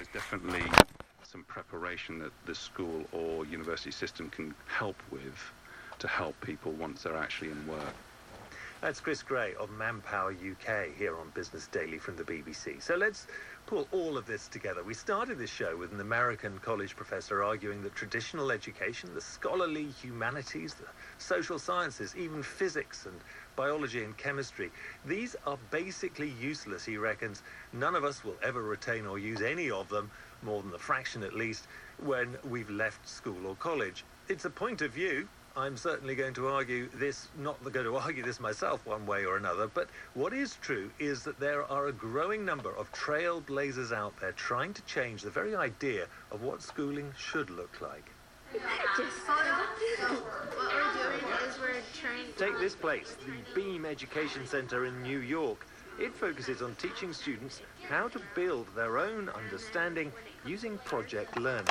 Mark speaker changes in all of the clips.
Speaker 1: there's definitely some preparation that the school or university system can help with to help people once they're actually in work.
Speaker 2: That's Chris Gray of Manpower UK here on Business Daily from the BBC. So let's pull all of this together. We started this show with an American college professor arguing that traditional education, the scholarly humanities, the social sciences, even physics and biology and chemistry, these are basically useless, he reckons. None of us will ever retain or use any of them, more than a fraction at least, when we've left school or college. It's a point of view, I'm certainly going to argue this, not going to argue this myself one way or another, but what is true is that there are a growing number of trailblazers out there trying to change the very idea of what schooling should look like.
Speaker 3: Just what we're doing is we're trying.
Speaker 2: Take this place, the Beam Education Center in New York. It focuses on teaching students how to build their own understanding using project learning.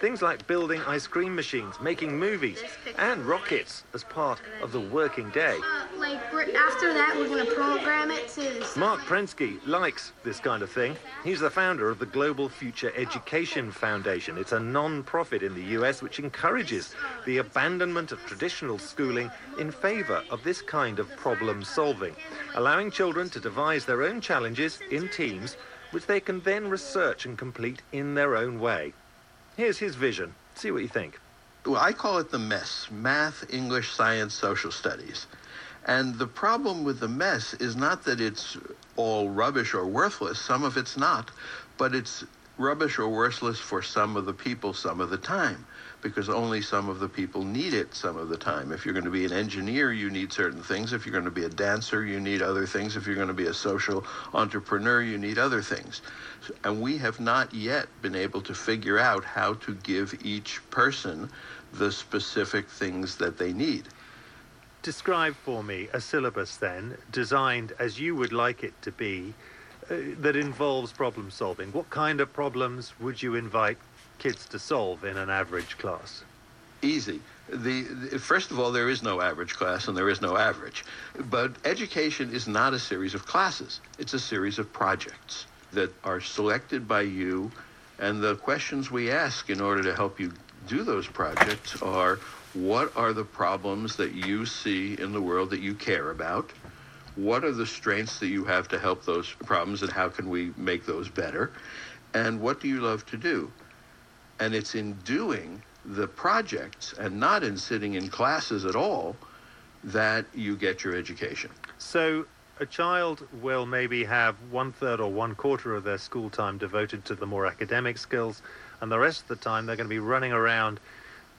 Speaker 2: Things like building ice cream machines, making movies, and rockets as part of the working day.
Speaker 3: Uh, like after that, we're gonna program it to.
Speaker 2: Marc Prensky likes this kind of thing. He's the founder of the Global Future Education Foundation. It's a non-profit in the US which encourages the abandonment of traditional schooling in favor of this kind of problem solving, allowing children to devise their own challenges in teams which they can then research and complete in their own way. Here's his vision. See what you think.
Speaker 4: well, I call it the mess math, English, science, social studies. And the problem with the mess is not that it's all rubbish or worthless, some of it's not, but it's rubbish or worthless for some of the people some of the time because only some of the people need it some of the time. If you're going to be an engineer, you need certain things. If you're going to be a dancer, you need other things. If you're going to be a social entrepreneur, you need other things. And we have not yet been able to figure out how to give each person the specific things that they need.
Speaker 2: Describe for me a syllabus then, designed as you would like it to be, uh, that involves problem solving. What kind of problems would you invite kids to solve in an average class?
Speaker 4: Easy. The, the first of all, there is no average class and there is no average. But education is not a series of classes. It's a series of projects that are selected by you, and the questions we ask in order to help you do those projects are what are the problems that you see in the world that you care about? What are the strengths that you have to help those problems, and how can we make those better? And what do you love to do? And it's in doing the projects and not in sitting in classes at all that you get your education.
Speaker 2: So, a child will maybe have one third or one quarter of their school time devoted to the more academic skills, and the rest of the time they're going to be running around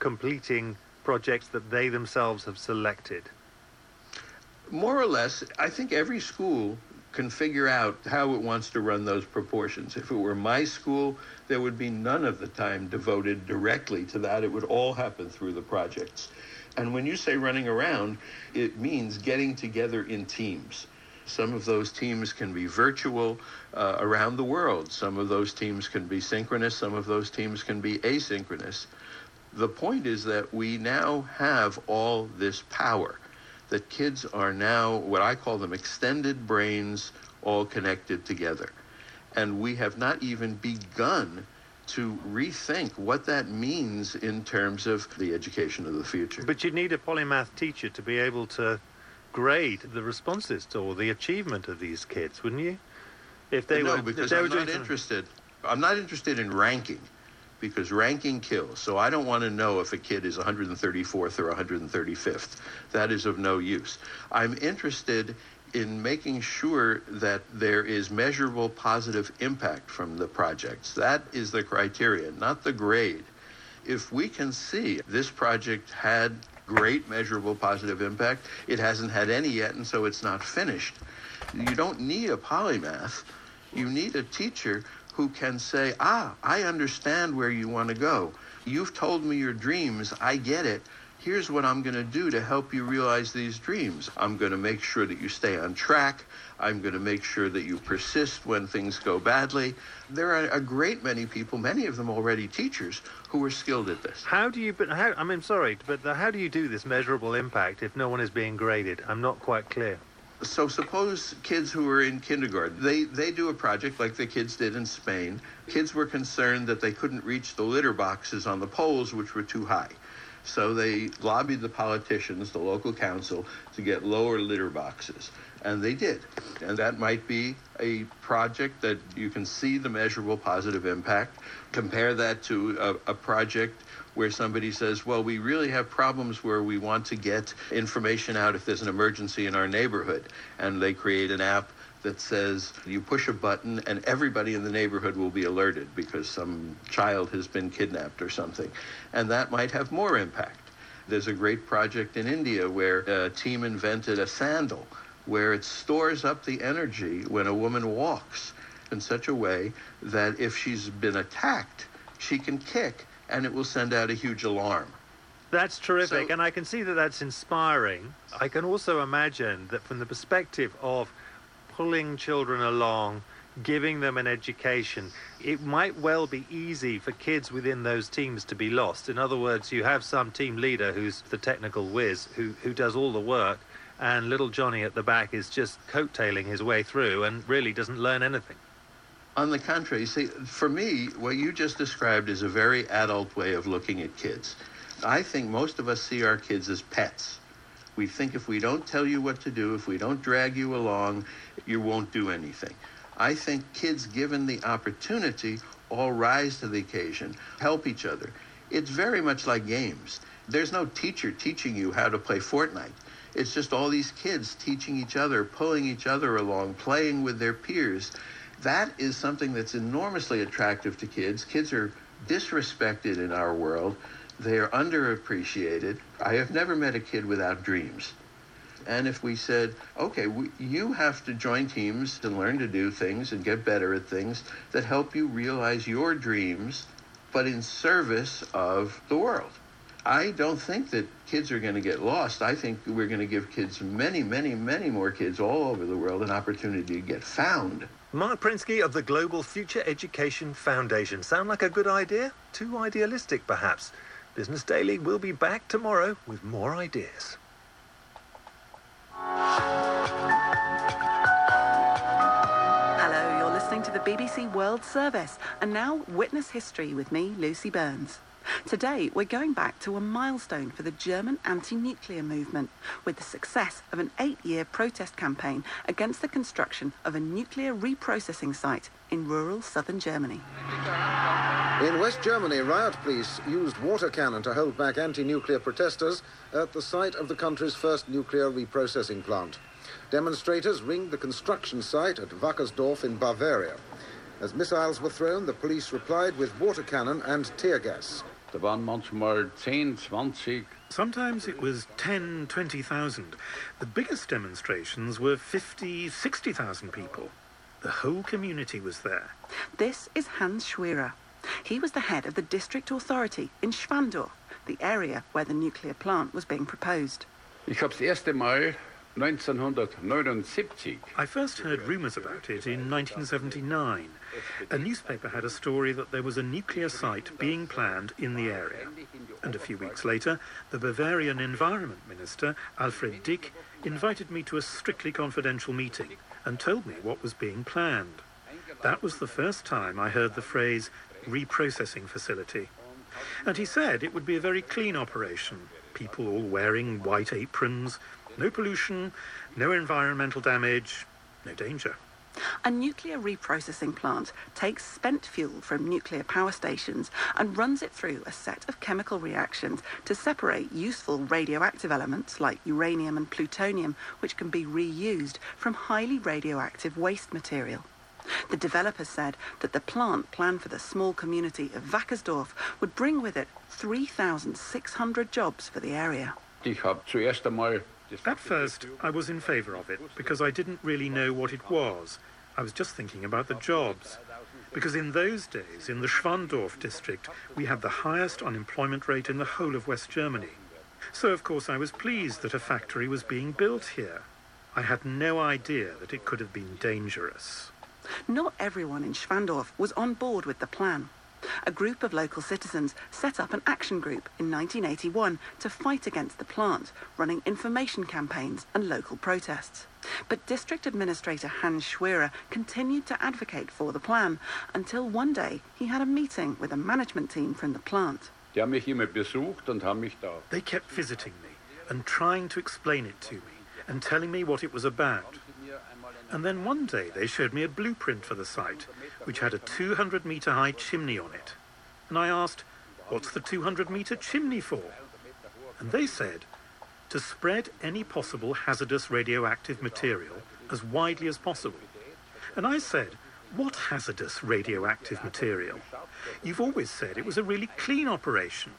Speaker 2: completing projects that they themselves have selected.
Speaker 4: More or less, I think every school can figure out how it wants to run those proportions. If it were my school, there would be none of the time devoted directly to that. It would all happen through the projects. And when you say running around, it means getting together in teams. Some of those teams can be virtual uh, around the world. Some of those teams can be synchronous. Some of those teams can be asynchronous. The point is that we now have all this power that kids are now what I call them extended brains all connected together. And we have not even begun to rethink what that means in terms of the education of the future.
Speaker 2: But you'd need a polymath teacher to be able to grade the responses to or the achievement of these kids, wouldn't you? If they
Speaker 4: no,
Speaker 2: were,
Speaker 4: because
Speaker 2: they
Speaker 4: I'm
Speaker 2: were
Speaker 4: not interested. I'm not interested in ranking because ranking kills. So I don't want to know if a kid is 134th or 135th. That is of no use. I'm interested in making sure that there is measurable positive impact from the projects. That is the criteria, not the grade. If we can see this project had great measurable positive impact, it hasn't had any yet, and so it's not finished. You don't need a polymath. You need a teacher who can say, Ah, I understand where you want to go. You've told me your dreams. I get it. Here's what I'm going to do to help you realize these dreams. I'm going to make sure that you stay on track. I'm going to make sure that you persist when things go badly. There are a great many people, many of them already teachers, who are skilled at this.
Speaker 2: How do you? But how? I mean, sorry, but how do you do this measurable impact if no one is being graded? I'm not quite clear.
Speaker 4: So suppose kids who are in kindergarten, they, they do a project like the kids did in Spain. Kids were concerned that they couldn't reach the litter boxes on the poles, which were too high. So they lobbied the politicians, the local council, to get lower litter boxes. And they did. And that might be a project that you can see the measurable positive impact. Compare that to a, a project where somebody says, well, we really have problems where we want to get information out if there's an emergency in our neighborhood. And they create an app that says you push a button and everybody in the neighborhood will be alerted because some child has been kidnapped or something. And that might have more impact. There's a great project in India where a team invented a sandal where it stores up the energy when a woman walks in such a way that if she's been attacked, she can kick and it will send out a huge alarm.
Speaker 2: That's terrific,
Speaker 4: So-
Speaker 2: and I can see that that's inspiring. I can also imagine that from the perspective of pulling children along, giving them an education, it might well be easy for kids within those teams to be lost. In other words, you have some team leader who's the technical whiz who, who does all the work, and little Johnny at the back is just coattailing his way through and really doesn't learn anything.
Speaker 4: On the contrary, see, for me, what you just described is a very adult way of looking at kids. I think most of us see our kids as pets. We think if we don't tell you what to do, if we don't drag you along, you won't do anything. I think kids, given the opportunity, all rise to the occasion, help each other. It's very much like games. There's no teacher teaching you how to play Fortnite. It's just all these kids teaching each other, pulling each other along, playing with their peers. That is something that's enormously attractive to kids. Kids are disrespected in our world. They are underappreciated. I have never met a kid without dreams. And if we said, okay, we, you have to join teams and learn to do things and get better at things that help you realize your dreams, but in service of the world. I don't think that kids are going to get lost. I think we're going to give kids, many, many, many more kids all over the world, an opportunity to get found.
Speaker 2: Marc Prensky of the Global Future Education Foundation. Sound like a good idea? Too idealistic, perhaps. Business Daily will be back tomorrow with more ideas.
Speaker 5: Hello, you're listening to the BBC World Service, and now witness history with me, Lucy Burns. Today, we're going back to a milestone for the German anti nuclear movement with the success of an eight year protest campaign against the construction of a nuclear reprocessing site in rural southern Germany.
Speaker 6: In West Germany, riot police used water cannon to hold back anti-nuclear protesters at the site of the country's first nuclear reprocessing plant. Demonstrators ringed the construction site at Wackersdorf in Bavaria. As missiles were thrown, the police replied with water cannon and tear gas.
Speaker 7: Da waren manchmal 10, 20.
Speaker 8: Sometimes it was 10, 20,000. The biggest demonstrations were 50, 60,000 people. The whole community was there.
Speaker 5: This is Hans Schuierer. He was the head of the district authority in Schwandorf, the area where the nuclear plant was being proposed.
Speaker 7: Ich habe das erste Mal 1979
Speaker 8: I first heard rumours about it in 1979. A newspaper had a story that there was a nuclear site being planned in the area. And a few weeks later, the Bavarian Environment Minister, Alfred Dick, invited me to a strictly confidential meeting and told me what was being planned. That was the first time I heard the phrase reprocessing facility. And he said it would be a very clean operation, people all wearing white aprons, no pollution, no environmental damage, no danger.
Speaker 5: A nuclear reprocessing plant takes spent fuel from nuclear power stations and runs it through a set of chemical reactions to separate useful radioactive elements like uranium and plutonium, which can be reused, from highly radioactive waste material. The developer said that the plant planned for the small community of Wackersdorf would bring with it 3,600 jobs for the area.
Speaker 7: Ich habe zuerst einmal das
Speaker 8: At first, I was in favour of it because I didn't really know what it was. I was just thinking about the jobs. Because in those days, in the Schwandorf district, we had the highest unemployment rate in the whole of West Germany. So, of course, I was pleased that a factory was being built here. I had no idea that it could have been dangerous.
Speaker 5: Not everyone in Schwandorf was on board with the plan. A group of local citizens set up an action group in 1981 to fight against the plant, running information campaigns and local protests. But District Administrator Hans Schuierer continued to advocate for the plan until one day he had a meeting with a management team from the plant.
Speaker 7: Die haben mich immer besucht und haben mich da.
Speaker 8: They kept visiting me and trying to explain it to me and telling me what it was about. And then one day they showed me a blueprint for the site, which had a 200 metre high chimney on it. And I asked, What's the 200 metre chimney for? And they said, To spread any possible hazardous radioactive material as widely as possible. And I said, What hazardous radioactive material? You've always said it was a really clean operation.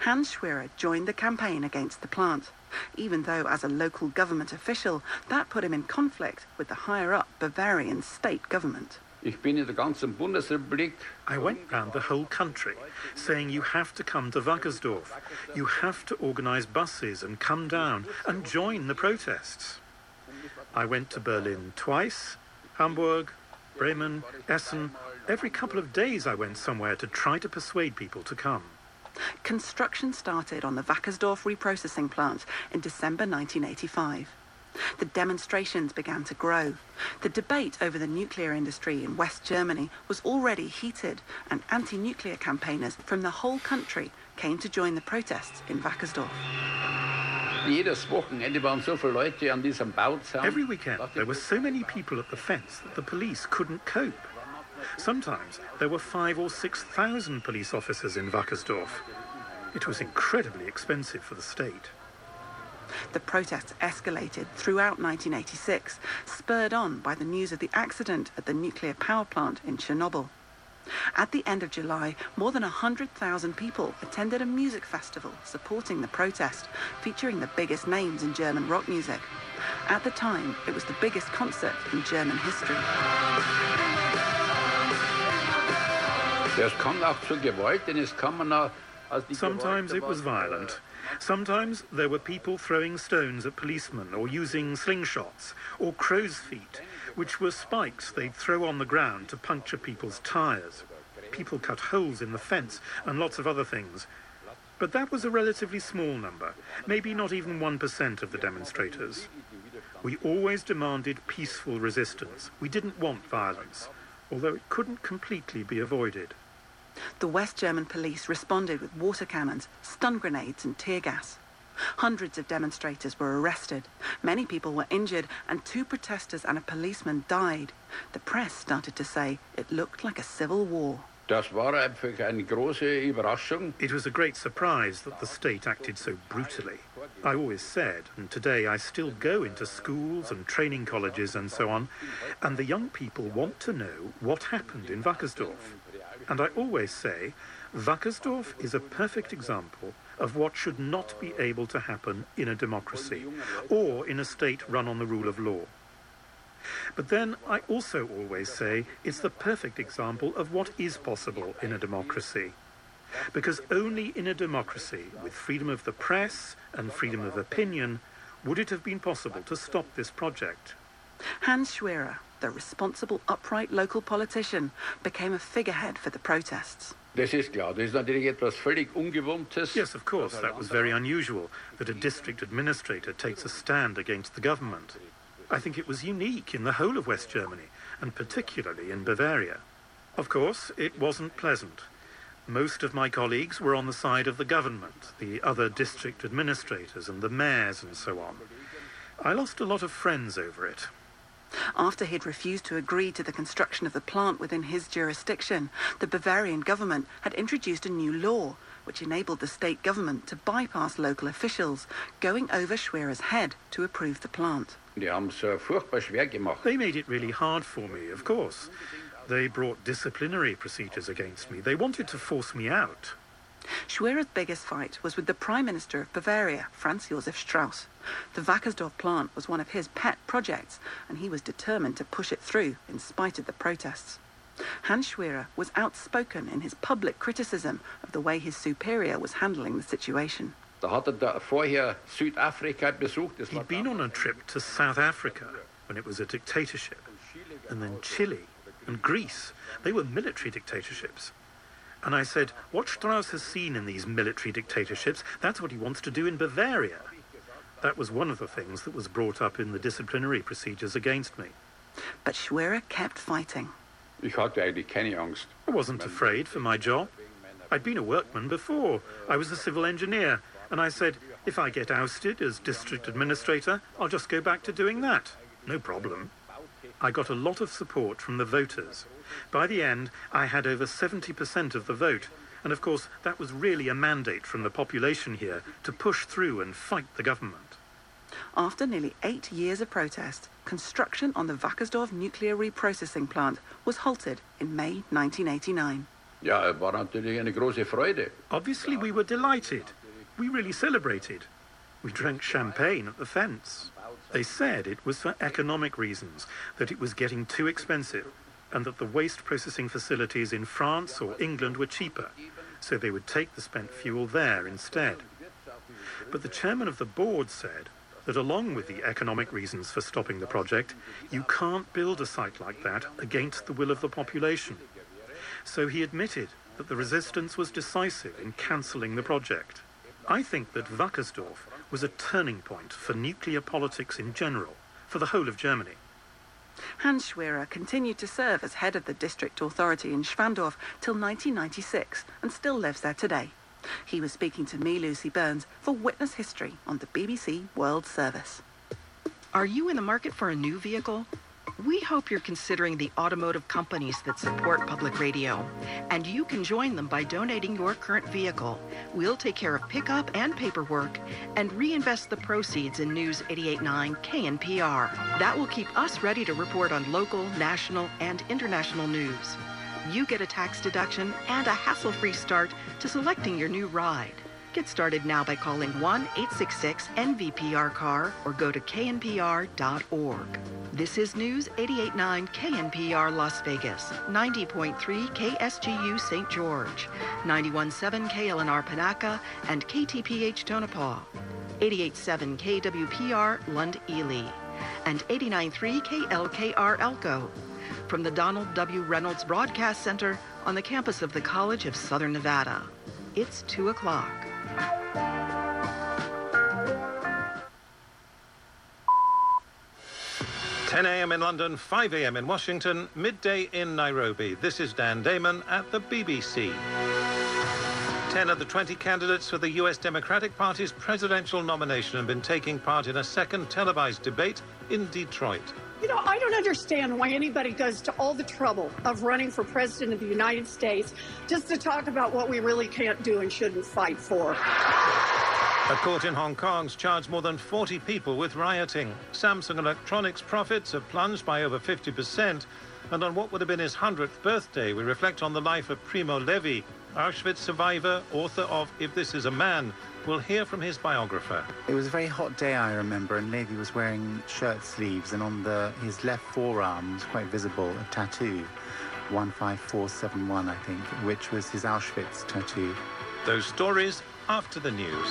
Speaker 5: Hans Schuierer joined the campaign against the plant, even though as a local government official, that put him in conflict with the higher-up Bavarian state government.
Speaker 7: Ich bin in der ganzen Bundesrepublik.
Speaker 8: I went round the whole country saying you have to come to Wackersdorf. You have to organise buses and come down and join the protests. I went to Berlin twice, Hamburg, Bremen, Essen. Every couple of days I went somewhere to try to persuade people to come.
Speaker 5: Construction started on the Wackersdorf reprocessing plant in December 1985. The demonstrations began to grow. The debate over the nuclear industry in West Germany was already heated, and anti nuclear campaigners from the whole country came to join the protests in Wackersdorf.
Speaker 7: Jedes Wochenende waren so viele Leute an diesem Bauzaun.
Speaker 8: Every weekend there were so many people at the fence that the police couldn't cope. Sometimes there were five or six thousand police officers in Wackersdorf. It was incredibly expensive for the state.
Speaker 5: The protests escalated throughout 1986, spurred on by the news of the accident at the nuclear power plant in Chernobyl. At the end of July, more than 100,000 people attended a music festival supporting the protest, featuring the biggest names in German rock music. At the time, it was the biggest concert in German history.
Speaker 8: Sometimes it was violent. Sometimes there were people throwing stones at policemen or using slingshots or crow's feet, which were spikes they'd throw on the ground to puncture people's tyres. People cut holes in the fence and lots of other things. But that was a relatively small number, maybe not even 1% of the demonstrators. We always demanded peaceful resistance. We didn't want violence, although it couldn't completely be avoided.
Speaker 5: The West German police responded with water cannons, stun grenades, and tear gas. Hundreds of demonstrators were arrested. Many people were injured, and two protesters and a policeman died. The press started to say it looked like a civil war.
Speaker 7: Das war einfach eine große Überraschung.
Speaker 8: It was a great surprise that the state acted so brutally. I always said, and today I still go into schools and training colleges and so on, and the young people want to know what happened in Wackersdorf. And I always say, Wackersdorf is a perfect example of what should not be able to happen in a democracy or in a state run on the rule of law. But then I also always say it's the perfect example of what is possible in a democracy. Because only in a democracy, with freedom of the press and freedom of opinion, would it have been possible to stop this project.
Speaker 5: Hans Schuierer, the responsible, upright local politician, became a figurehead for the protests.
Speaker 7: Das ist klar. Das ist natürlich etwas völlig Ungewohntes.
Speaker 8: Yes, of course, that was very unusual that a district administrator takes a stand against the government. I think it was unique in the whole of West Germany, and particularly in Bavaria. Of course, it wasn't pleasant. Most of my colleagues were on the side of the government, the other district administrators and the mayors and so on. I lost a lot of friends over it.
Speaker 5: After he'd refused to agree to the construction of the plant within his jurisdiction, the Bavarian government had introduced a new law which enabled the state government to bypass local officials, going over Schuierer's head to approve the plant.
Speaker 7: Die haben es äh, furchtbar schwer gemacht.
Speaker 8: They made it really hard for me, of course. They brought disciplinary procedures against me. They wanted to force me out.
Speaker 5: Schuierer's biggest fight was with the Prime Minister of Bavaria, Franz Josef Strauss. The Wackersdorf plant was one of his pet projects, and he was determined to push it through in spite of the protests. Hans Schuierer was outspoken in his public criticism of the way his superior was handling the situation.
Speaker 7: Da hat da vorher Südafrika besucht. Das war
Speaker 8: He'd been on a trip to South Africa when it was a dictatorship, and then Chile and Greece. They were military dictatorships. And I said, what Strauss has seen in these military dictatorships, that's what he wants to do in Bavaria. That was one of the things that was brought up in the disciplinary procedures against me.
Speaker 5: But Schuierer kept fighting.
Speaker 7: Ich hatte eigentlich keine Angst.
Speaker 8: I wasn't afraid for my job. I'd been a workman before. I was a civil engineer. And I said, if I get ousted as district administrator, I'll just go back to doing that. No problem. I got a lot of support from the voters. By the end, I had over 70% of the vote. And of course, that was really a mandate from the population here to push through and fight the government.
Speaker 5: After nearly eight years of protest, construction on the Wackersdorf nuclear reprocessing plant was halted in May 1989.
Speaker 7: Ja, war natürlich eine große Freude.
Speaker 8: Obviously, we were delighted. We really celebrated. We drank champagne at the fence. They said it was for economic reasons, that it was getting too expensive, and that the waste processing facilities in France or England were cheaper, so they would take the spent fuel there instead. But the chairman of the board said that along with the economic reasons for stopping the project, you can't build a site like that against the will of the population. So he admitted that the resistance was decisive in cancelling the project. I think that Wackersdorf was a turning point for nuclear politics in general, for the whole of Germany.
Speaker 5: Hans Schuierer continued to serve as head of the district authority in Schwandorf till 1996 and still lives there today. He was speaking to me, Lucy Burns, for Witness History on the BBC World Service.
Speaker 9: Are you in the market for a new vehicle? We hope you're considering the automotive companies that support public radio, and you can join them by donating your current vehicle. We'll take care of pickup and paperwork and reinvest the proceeds in News 889 KNPR. That will keep us ready to report on local, national, and international news. You get a tax deduction and a hassle free start to selecting your new ride. Get started now by calling 1 866 NVPR CAR or go to knpr.org. This is News 889 KNPR Las Vegas, 90.3 KSGU St. George, 91.7 KLNR Panaca, and KTPH Tonopah, 88.7 KWPR Lund Ely, and 89.3 KLKR Elko. From the Donald W. Reynolds Broadcast Center on the campus of the College of Southern Nevada. It's 2 o'clock.
Speaker 10: 10 a.m. in London, 5 a.m. in Washington, midday in Nairobi. This is Dan Damon at the BBC. 10 of the 20 candidates for the U.S. Democratic Party's presidential nomination have been taking part in a second televised debate in Detroit.
Speaker 11: You know, I don't understand why anybody goes to all the trouble of running for president of the United States just to talk about what we really can't do and shouldn't fight for.
Speaker 10: A court in Hong Kong's charged more than 40 people with rioting. Samsung Electronics profits have plunged by over 50%. And on what would have been his 100th birthday, we reflect on the life of Primo Levi, Auschwitz survivor, author of If This Is a Man. We'll hear from his biographer.
Speaker 12: It was a very hot day, I remember, and Levi was wearing shirt sleeves, and on the his left forearm was quite visible a tattoo, 15471, I think, which was his Auschwitz tattoo.
Speaker 10: Those stories after the news.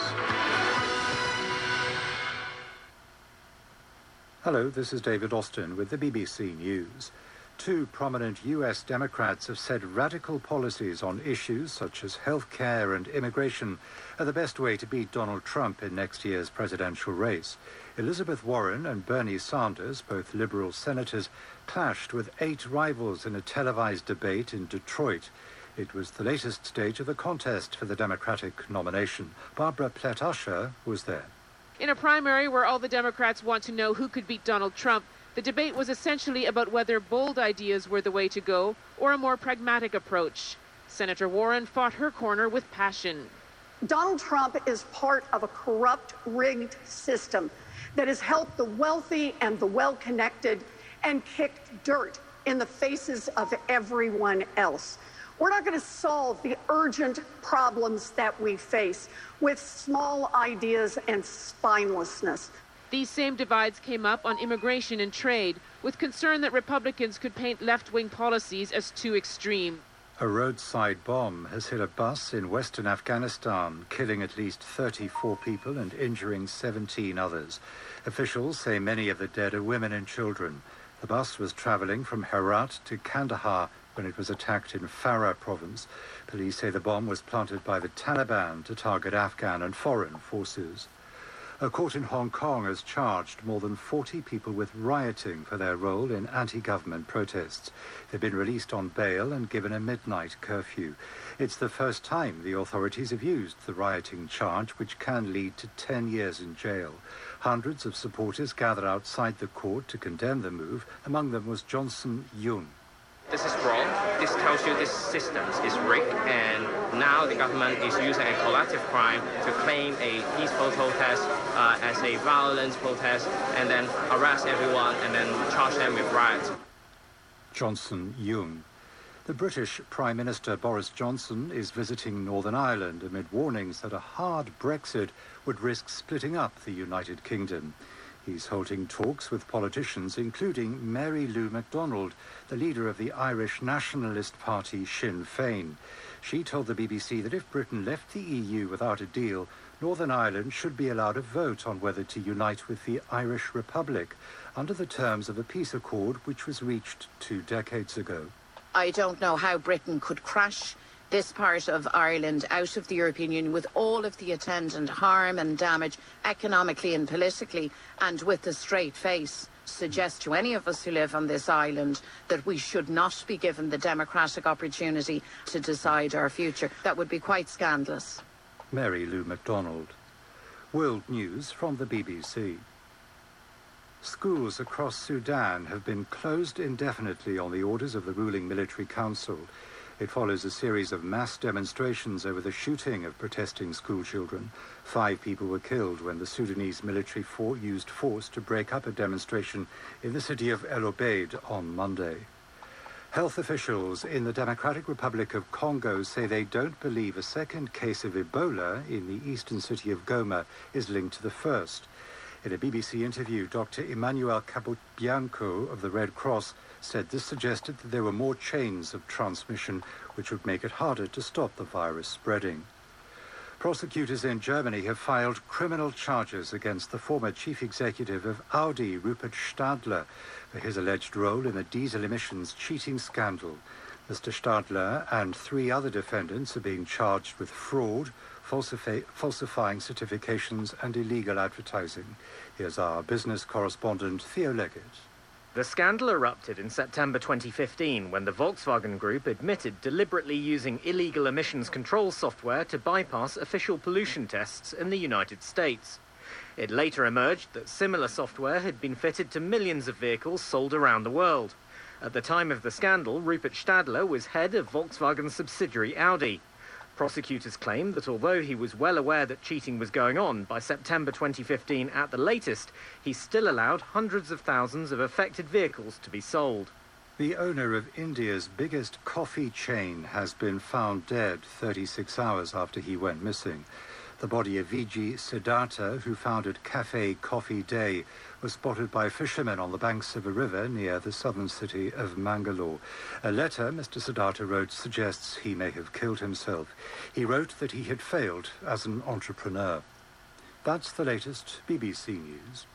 Speaker 13: Hello, this is David Austin with the BBC News. Two prominent US Democrats have said radical policies on issues such as health care and immigration are the best way to beat Donald Trump in next year's presidential race. Elizabeth Warren and Bernie Sanders, both Liberal senators, clashed with eight rivals in a televised debate in Detroit. It was the latest stage of the contest for the Democratic nomination. Barbara Plett Usher was there.
Speaker 14: In a primary where all the Democrats want to know who could beat Donald Trump, the debate was essentially about whether bold ideas were the way to go or a more pragmatic approach. Senator Warren fought her corner with passion.
Speaker 11: Donald Trump is part of a corrupt, rigged system that has helped the wealthy and the well connected and kicked dirt in the faces of everyone else. We're not going to solve the urgent problems that we face with small ideas and spinelessness.
Speaker 14: These same divides came up on immigration and trade, with concern that Republicans could paint left wing policies as too extreme.
Speaker 13: A roadside bomb has hit a bus in western Afghanistan, killing at least 34 people and injuring 17 others. Officials say many of the dead are women and children. The bus was traveling from Herat to Kandahar when it was attacked in Farah province. Police say the bomb was planted by the Taliban to target Afghan and foreign forces. A court in Hong Kong has charged more than 40 people with rioting for their role in anti-government protests. They've been released on bail and given a midnight curfew. It's the first time the authorities have used the rioting charge, which can lead to 10 years in jail. Hundreds of supporters gathered outside the court to condemn the move. Among them was Johnson Yeung.
Speaker 15: This is wrong. This tells you this system is rigged, and now the government is using a collective crime to claim a peaceful protest uh, as a violent protest, and then arrest everyone and then charge them with riots.
Speaker 13: Johnson Yeung. The British Prime Minister Boris Johnson is visiting Northern Ireland amid warnings that a hard Brexit would risk splitting up the United Kingdom. He's holding talks with politicians, including Mary Lou McDonald, the leader of the Irish nationalist party Sinn Féin. She told the BBC that if Britain left the EU without a deal, Northern Ireland should be allowed a vote on whether to unite with the Irish Republic under the terms of a peace accord which was reached two decades ago.
Speaker 16: I don't know how Britain could crash this part of Ireland out of the European Union with all of the attendant harm and damage economically and politically and with a straight face suggest to any of us who live on this island that we should not be given the democratic opportunity to decide our future. That would be quite scandalous.
Speaker 13: Mary Lou McDonald. World News from the BBC. Schools across Sudan have been closed indefinitely on the orders of the ruling military council. It follows a series of mass demonstrations over the shooting of protesting schoolchildren. Five people were killed when the Sudanese military for used force to break up a demonstration in the city of El Obeid on Monday. Health officials in the Democratic Republic of Congo say they don't believe a second case of Ebola in the eastern city of Goma is linked to the first. In a BBC interview, Dr. Emmanuel Capobianco of the Red Cross said this suggested that there were more chains of transmission which would make it harder to stop the virus spreading. Prosecutors in Germany have filed criminal charges against the former chief executive of Audi, Rupert Stadler, for his alleged role in the diesel emissions cheating scandal. Mr. Stadler and three other defendants are being charged with fraud, falsifying certifications, and illegal advertising. Here's our business correspondent, Theo Leggett.
Speaker 17: The scandal erupted in September 2015 when the Volkswagen Group admitted deliberately using illegal emissions control software to bypass official pollution tests in the United States. It later emerged that similar software had been fitted to millions of vehicles sold around the world. At the time of the scandal, Rupert Stadler was head of Volkswagen's subsidiary Audi. Prosecutors claim that although he was well aware that cheating was going on by September 2015 at the latest, he still allowed hundreds of thousands of affected vehicles to be sold.
Speaker 13: The owner of India's biggest coffee chain has been found dead 36 hours after he went missing. The body of Vijay Siddhartha, who founded Cafe Coffee Day, was spotted by fishermen on the banks of a river near the southern city of Mangalore. A letter Mr. Siddhartha wrote suggests he may have killed himself. He wrote that he had failed as an entrepreneur. That's the latest BBC News.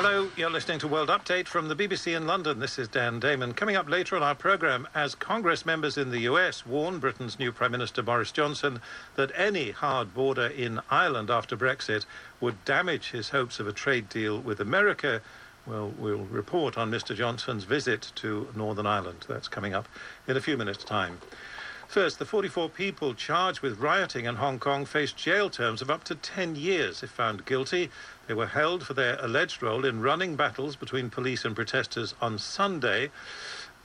Speaker 10: Hello, you're listening to World Update from the BBC in London. This is Dan Damon. Coming up later on our programme, as Congress members in the US warn Britain's new Prime Minister Boris Johnson that any hard border in Ireland after Brexit would damage his hopes of a trade deal with America. Well, we'll report on Mr. Johnson's visit to Northern Ireland. That's coming up in a few minutes' time. First, the 44 people charged with rioting in Hong Kong face jail terms of up to 10 years if found guilty. They were held for their alleged role in running battles between police and protesters on Sunday.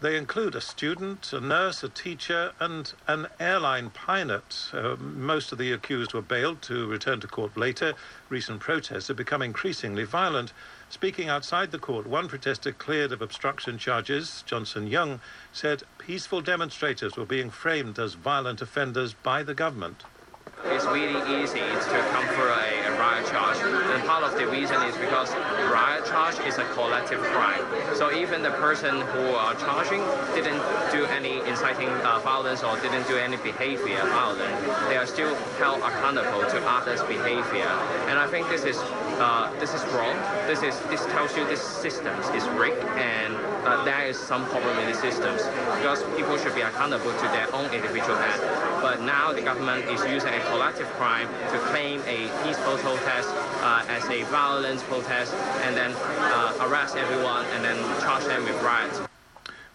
Speaker 10: They include a student, a nurse, a teacher, and an airline pilot. Uh, most of the accused were bailed to return to court later. Recent protests have become increasingly violent. Speaking outside the court, one protester cleared of obstruction charges, Johnson Yeung, said peaceful demonstrators were being framed as violent offenders by the government.
Speaker 15: It's really easy to come for a, a riot charge. And part of the reason is because riot charge is a collective crime. So even the person who are charging didn't do any inciting uh, violence or didn't do any behavior violent, they are still held accountable to others' behavior. And I think this is uh, this is wrong. This is this tells you this system is rigged and uh, there is some problem in the systems because people should be accountable to their own individual act. But now the government is using a collective crime to claim a peaceful protest uh, as a violent protest and then uh, arrest everyone and then charge them with riots.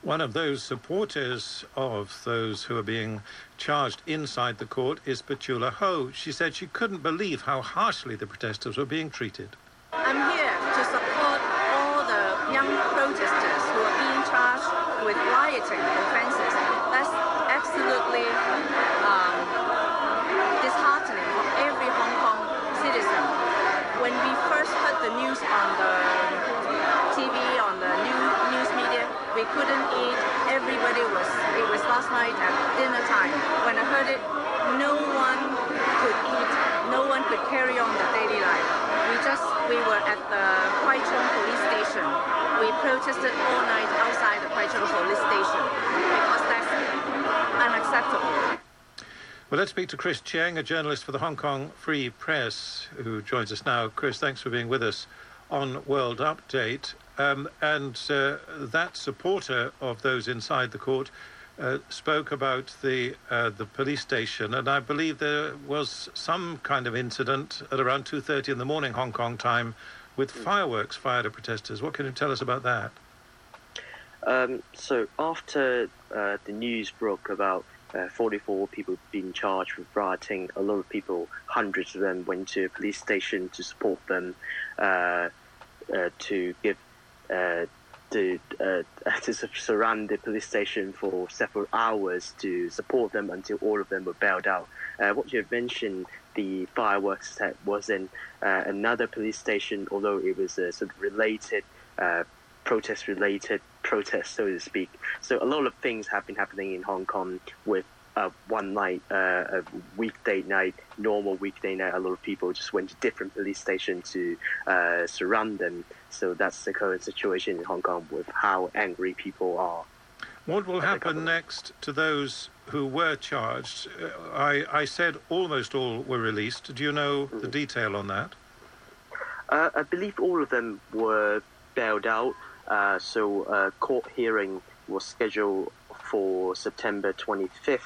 Speaker 10: One of those supporters of those who are being charged inside the court is Petula Ho. She said she couldn't believe how harshly the protesters were being treated.
Speaker 18: I'm here to support all the young protesters who are being charged with rioting offences. That's absolutely um, disheartening for every Hong Kong citizen. When we first heard the news on the TV, on the new, news media, we couldn't eat. Everybody was, it was last night at dinner time. When I heard it, no one could eat, no one could carry on the daily life. We just, we were at the Kwai Chung police station. We protested all night outside the Kwai Chung police station because that's unacceptable.
Speaker 10: Well, let's speak to Kris Cheng, a journalist for the Hong Kong Free Press, who joins us now. Chris, thanks for being with us on World Update. Um, and uh, that supporter of those inside the court uh, spoke about the uh, the police station, and I believe there was some kind of incident at around 2:30 in the morning Hong Kong time, with fireworks fired at protesters. What can you tell us about that?
Speaker 19: Um, so after uh, the news broke about uh, 44 people being charged with rioting, a lot of people, hundreds of them, went to a police station to support them, uh, uh to give uh, to, uh, to surround the police station for several hours to support them until all of them were bailed out. Uh, what you mentioned, the fireworks that was in uh, another police station, although it was a sort of related, uh, protest-related protest, so to speak. So a lot of things have been happening in Hong Kong with uh, one night, uh, a weekday night, normal weekday night, a lot of people just went to different police stations to uh, surround them. So that's the current situation in Hong Kong with how angry people are.
Speaker 10: What will happen next to those who were charged? Uh, I, I said almost all were released. Do you know the detail on that?
Speaker 19: Uh, I believe all of them were bailed out. Uh, so a court hearing was scheduled for September 25th.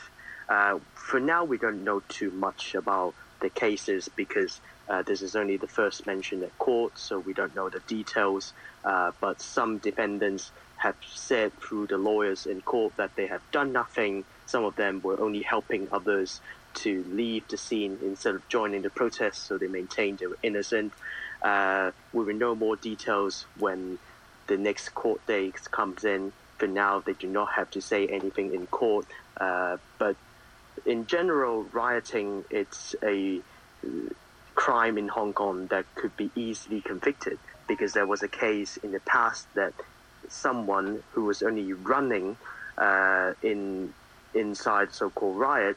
Speaker 19: Uh, for now, we don't know too much about the cases because uh, this is only the first mention at court, so we don't know the details. Uh, but some defendants have said through the lawyers in court that they have done nothing. Some of them were only helping others to leave the scene instead of joining the protest, so they maintained they were innocent. Uh, we will know more details when the next court date comes in. For now, they do not have to say anything in court, uh, but in general, rioting it's a crime in Hong Kong that could be easily convicted because there was a case in the past that someone who was only running uh, in inside so-called riot,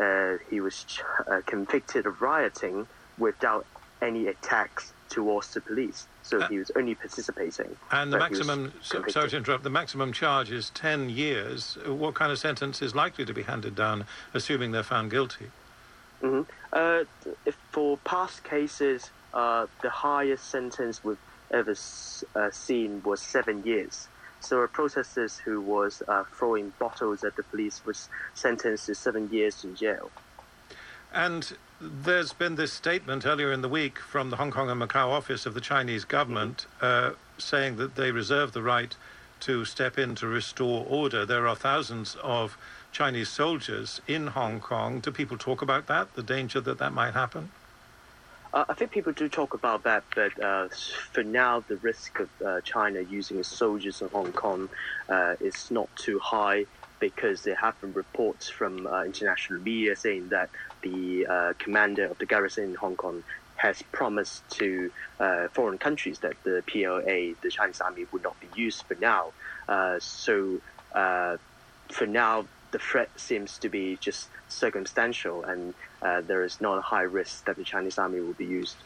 Speaker 19: uh, he was uh, convicted of rioting without any attacks towards the police. So uh, he was only participating.
Speaker 10: And the maximum, so, sorry to interrupt, the maximum charge is 10 years. What kind of sentence is likely to be handed down, assuming they're found guilty?
Speaker 19: Mm-hmm. Uh, for past cases, uh, the highest sentence we've ever uh, seen was seven years. So a protester who was uh, throwing bottles at the police was sentenced to seven years in jail.
Speaker 10: And there's been this statement earlier in the week from the Hong Kong and Macau office of the Chinese government uh, saying that they reserve the right to step in to restore order. There are thousands of Chinese soldiers in Hong Kong. Do people talk about that, the danger that that might happen?
Speaker 19: Uh, I think people do talk about that, but uh, for now, the risk of uh, China using soldiers in Hong Kong is not too high because there have been reports from international media saying that the commander of the garrison in Hong Kong has promised to foreign countries that the PLA, the Chinese army, would not be used for now. so for now, the threat seems to be just circumstantial, and uh, there is not a high risk that the Chinese army will be used.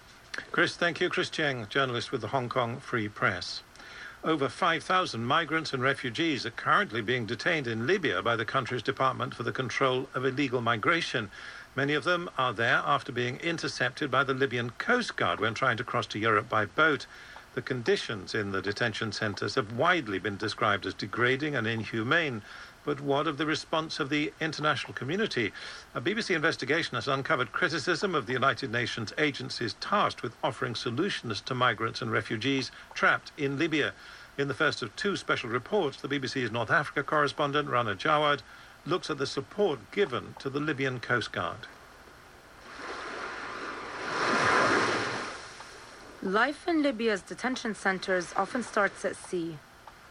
Speaker 10: Chris, thank you. Kris Cheng, journalist with the Hong Kong Free Press. Over 5,000 migrants and refugees are currently being detained in Libya by the country's Department for the Control of Illegal Migration. Many of them are there after being intercepted by the Libyan Coast Guard when trying to cross to Europe by boat. The conditions in the detention centres have widely been described as degrading and inhumane. But what of the response of the international community? A BBC investigation has uncovered criticism of the United Nations agencies tasked with offering solutions to migrants and refugees trapped in Libya. In the first of two special reports, the BBC's North Africa correspondent, Rana Jawad, looks at the support given to the Libyan Coast Guard.
Speaker 20: Life in Libya's detention centers often starts at sea.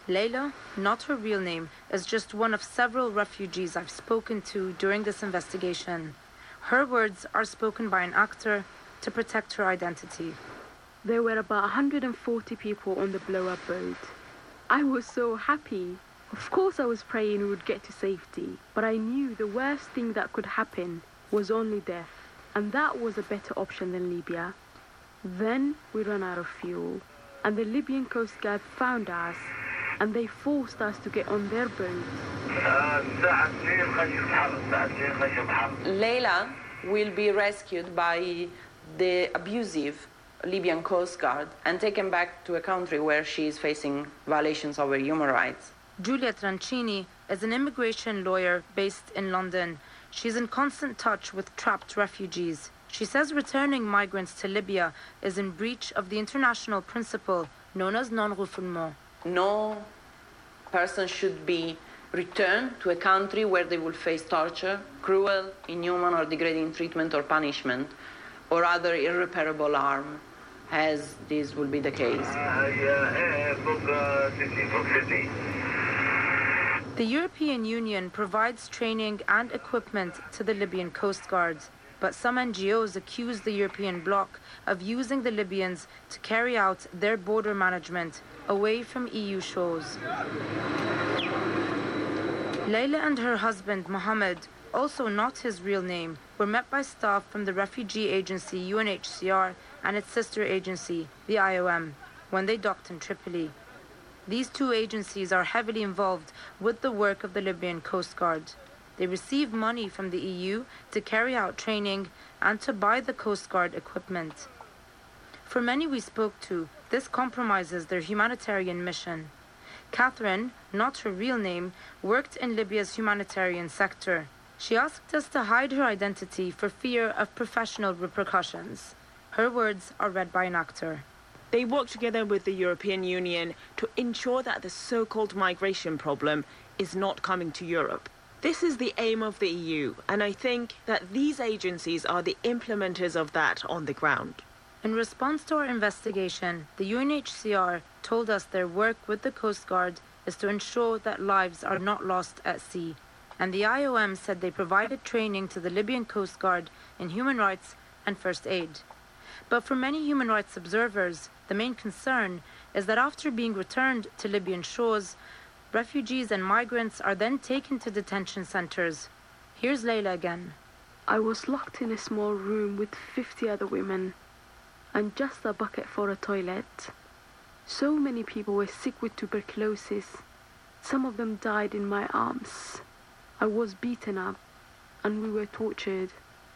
Speaker 20: Layla, not her real name, is just one of several refugees I've spoken to during this investigation. Her words are spoken by an actor to protect her identity.
Speaker 21: There were about 140 people on the blow up boat. I was so happy. Of course, I was praying we would get to safety, but I knew the worst thing that could happen was only death, and that was a better option than Libya. Then we ran out of fuel, and the Libyan Coast Guard found us, and they forced us to get on their boat.
Speaker 22: Layla will be rescued by the abusive Libyan Coast Guard and taken back to a country where she is facing violations of her human rights.
Speaker 20: Giulia Tranchina is an immigration lawyer based in London. She's in constant touch with trapped refugees. She says returning migrants to Libya is in breach of the international principle known as non-refoulement.
Speaker 22: No person should be returned to a country where they will face torture, cruel, inhuman or degrading treatment or punishment, or other irreparable harm, as this will be the case.
Speaker 20: The European Union provides training and equipment to the Libyan Coast Guard, but some NGOs accuse the European bloc of using the Libyans to carry out their border management away from EU shores. Layla and her husband, Mohammed, also not his real name, were met by staff from the refugee agency UNHCR and its sister agency, the IOM, when they docked in Tripoli. These two agencies are heavily involved with the work of the Libyan Coast Guard. They receive money from the EU to carry out training and to buy the Coast Guard equipment. For many we spoke to, this compromises their humanitarian mission. Catherine, not her real name, worked in Libya's humanitarian sector. She asked us to hide her identity for fear of professional repercussions. Her words are read by an actor.
Speaker 23: They work together with the European Union to ensure that the so called migration problem is not coming to Europe. This is the aim of the EU, and I think that these agencies are the implementers of that on the ground.
Speaker 20: In response to our investigation, the UNHCR told us their work with the Coast Guard is to ensure that lives are not lost at sea. And the IOM said they provided training to the Libyan Coast Guard in human rights and first aid. But for many human rights observers, the main concern is that after being returned to Libyan shores, refugees and migrants are then taken to detention centers. Here's Layla again.
Speaker 21: I was locked in a small room with 50 other women and just a bucket for a toilet. So many people were sick with tuberculosis. Some of them died in my arms. I was beaten up and we were tortured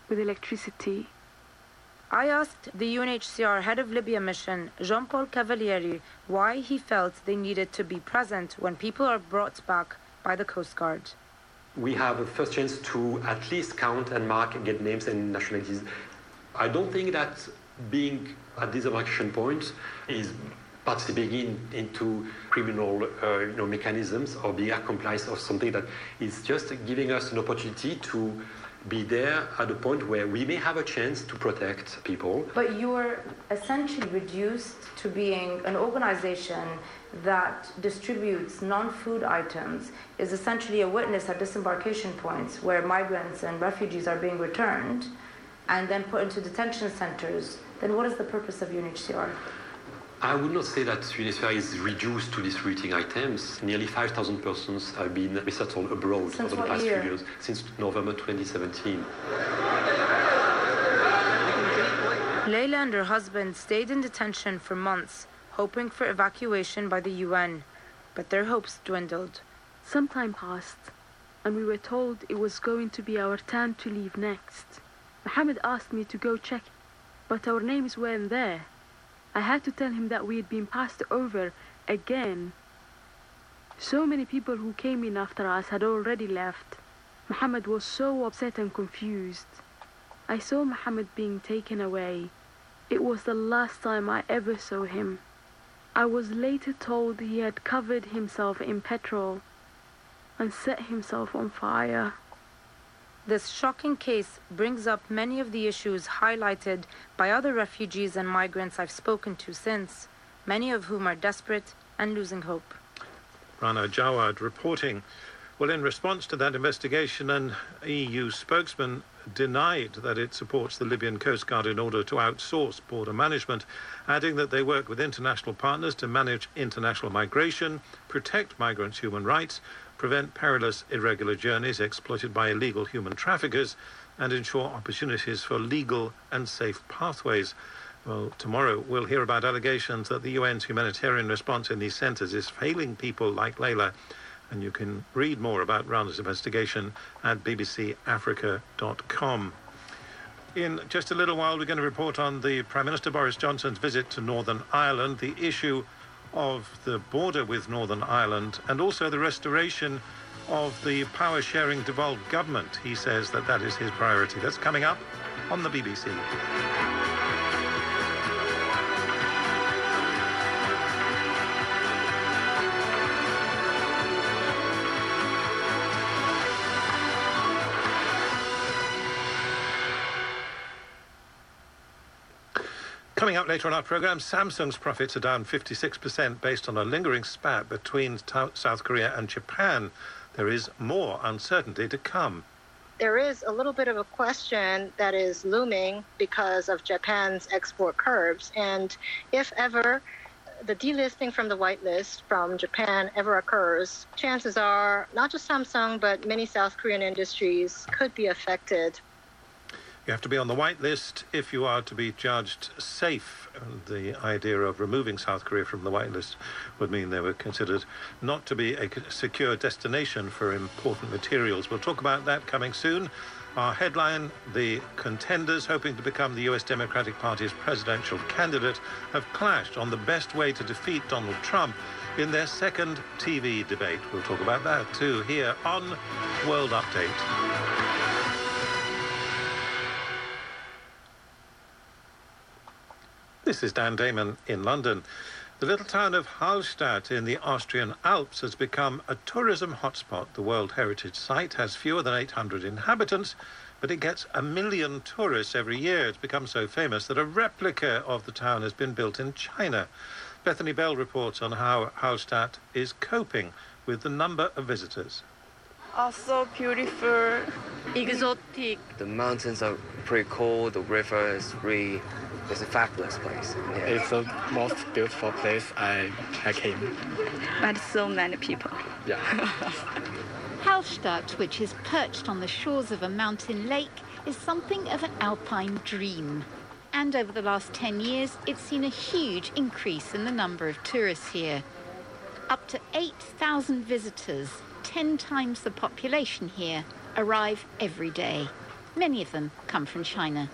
Speaker 21: with electricity.
Speaker 20: I asked the UNHCR head of Libya mission, Jean Paul Cavalieri, why he felt they needed to be present when people are brought back by the Coast Guard.
Speaker 24: We have a first chance to at least count and mark and get names and nationalities. I don't think that being at this evacuation point is participating in, into criminal uh, you know, mechanisms or being accomplice of something that is just giving us an opportunity to be there at a point where we may have a chance to protect people.
Speaker 20: But you're essentially reduced to being an organization that distributes non food items, is essentially a witness at disembarkation points where migrants and refugees are being returned and then put into detention centers. Then what is the purpose of UNHCR?
Speaker 24: I would not say that UNHCR is reduced to distributing items. Nearly 5,000 persons have been resettled abroad
Speaker 20: Since
Speaker 24: over the past
Speaker 20: year?
Speaker 24: few years, since November 2017.
Speaker 20: Layla and her husband stayed in detention for months, hoping for evacuation by the UN, but their hopes dwindled.
Speaker 21: Some time passed, and we were told it was going to be our turn to leave next. Mohammed asked me to go check, but our names weren't there. I had to tell him that we had been passed over again. So many people who came in after us had already left. Muhammad was so upset and confused. I saw Muhammad being taken away. It was the last time I ever saw him. I was later told he had covered himself in petrol and set himself on fire.
Speaker 20: This shocking case brings up many of the issues highlighted by other refugees and migrants I've spoken to since, many of whom are desperate and losing hope.
Speaker 10: Rana Jawad reporting. Well, in response to that investigation, an EU spokesman denied that it supports the Libyan Coast Guard in order to outsource border management, adding that they work with international partners to manage international migration, protect migrants' human rights, prevent perilous irregular journeys exploited by illegal human traffickers, and ensure opportunities for legal and safe pathways. Well, tomorrow we'll hear about allegations that the UN's humanitarian response in these centres is failing people like Layla. And you can read more about Rana's investigation at bbcafrica.com. In just a little while, we're going to report on the Prime Minister Boris Johnson's visit to Northern Ireland, the issue of the border with Northern Ireland, and also the restoration of the power sharing devolved government. He says that that is his priority. That's coming up on the BBC. Up later on our programme, Samsung's profits are down 56% based on a lingering spat between South Korea and Japan. There is more uncertainty to come.
Speaker 25: There is a little bit of a question that is looming because of Japan's export curbs. And if ever the delisting from the whitelist from Japan ever occurs, chances are not just Samsung, but many South Korean industries could be affected
Speaker 10: you have to be on the white list if you are to be judged safe. The idea of removing South Korea from the white list would mean they were considered not to be a secure destination for important materials. We'll talk about that coming soon. Our headline The contenders hoping to become the US Democratic Party's presidential candidate have clashed on the best way to defeat Donald Trump in their second TV debate. We'll talk about that too here on World Update. This is Dan Damon in London. The little town of Hallstatt in the Austrian Alps has become a tourism hotspot. The World Heritage Site has fewer than 800 inhabitants, but it gets a million tourists every year. It's become so famous that a replica of the town has been built in China. Bethany Bell reports on how Hallstatt is coping with the number of visitors.
Speaker 26: Oh, so beautiful, exotic.
Speaker 27: The mountains are pretty cool. The river is really it's a fabulous place.
Speaker 28: Yeah. It's the most beautiful place I, I came.
Speaker 29: But so many people.
Speaker 28: Yeah.
Speaker 30: Hallstatt, which is perched on the shores of a mountain lake, is something of an alpine dream. And over the last 10 years, it's seen a huge increase in the number of tourists here. Up to 8,000 visitors, 10 times the population here, arrive every day. Many of them come from China.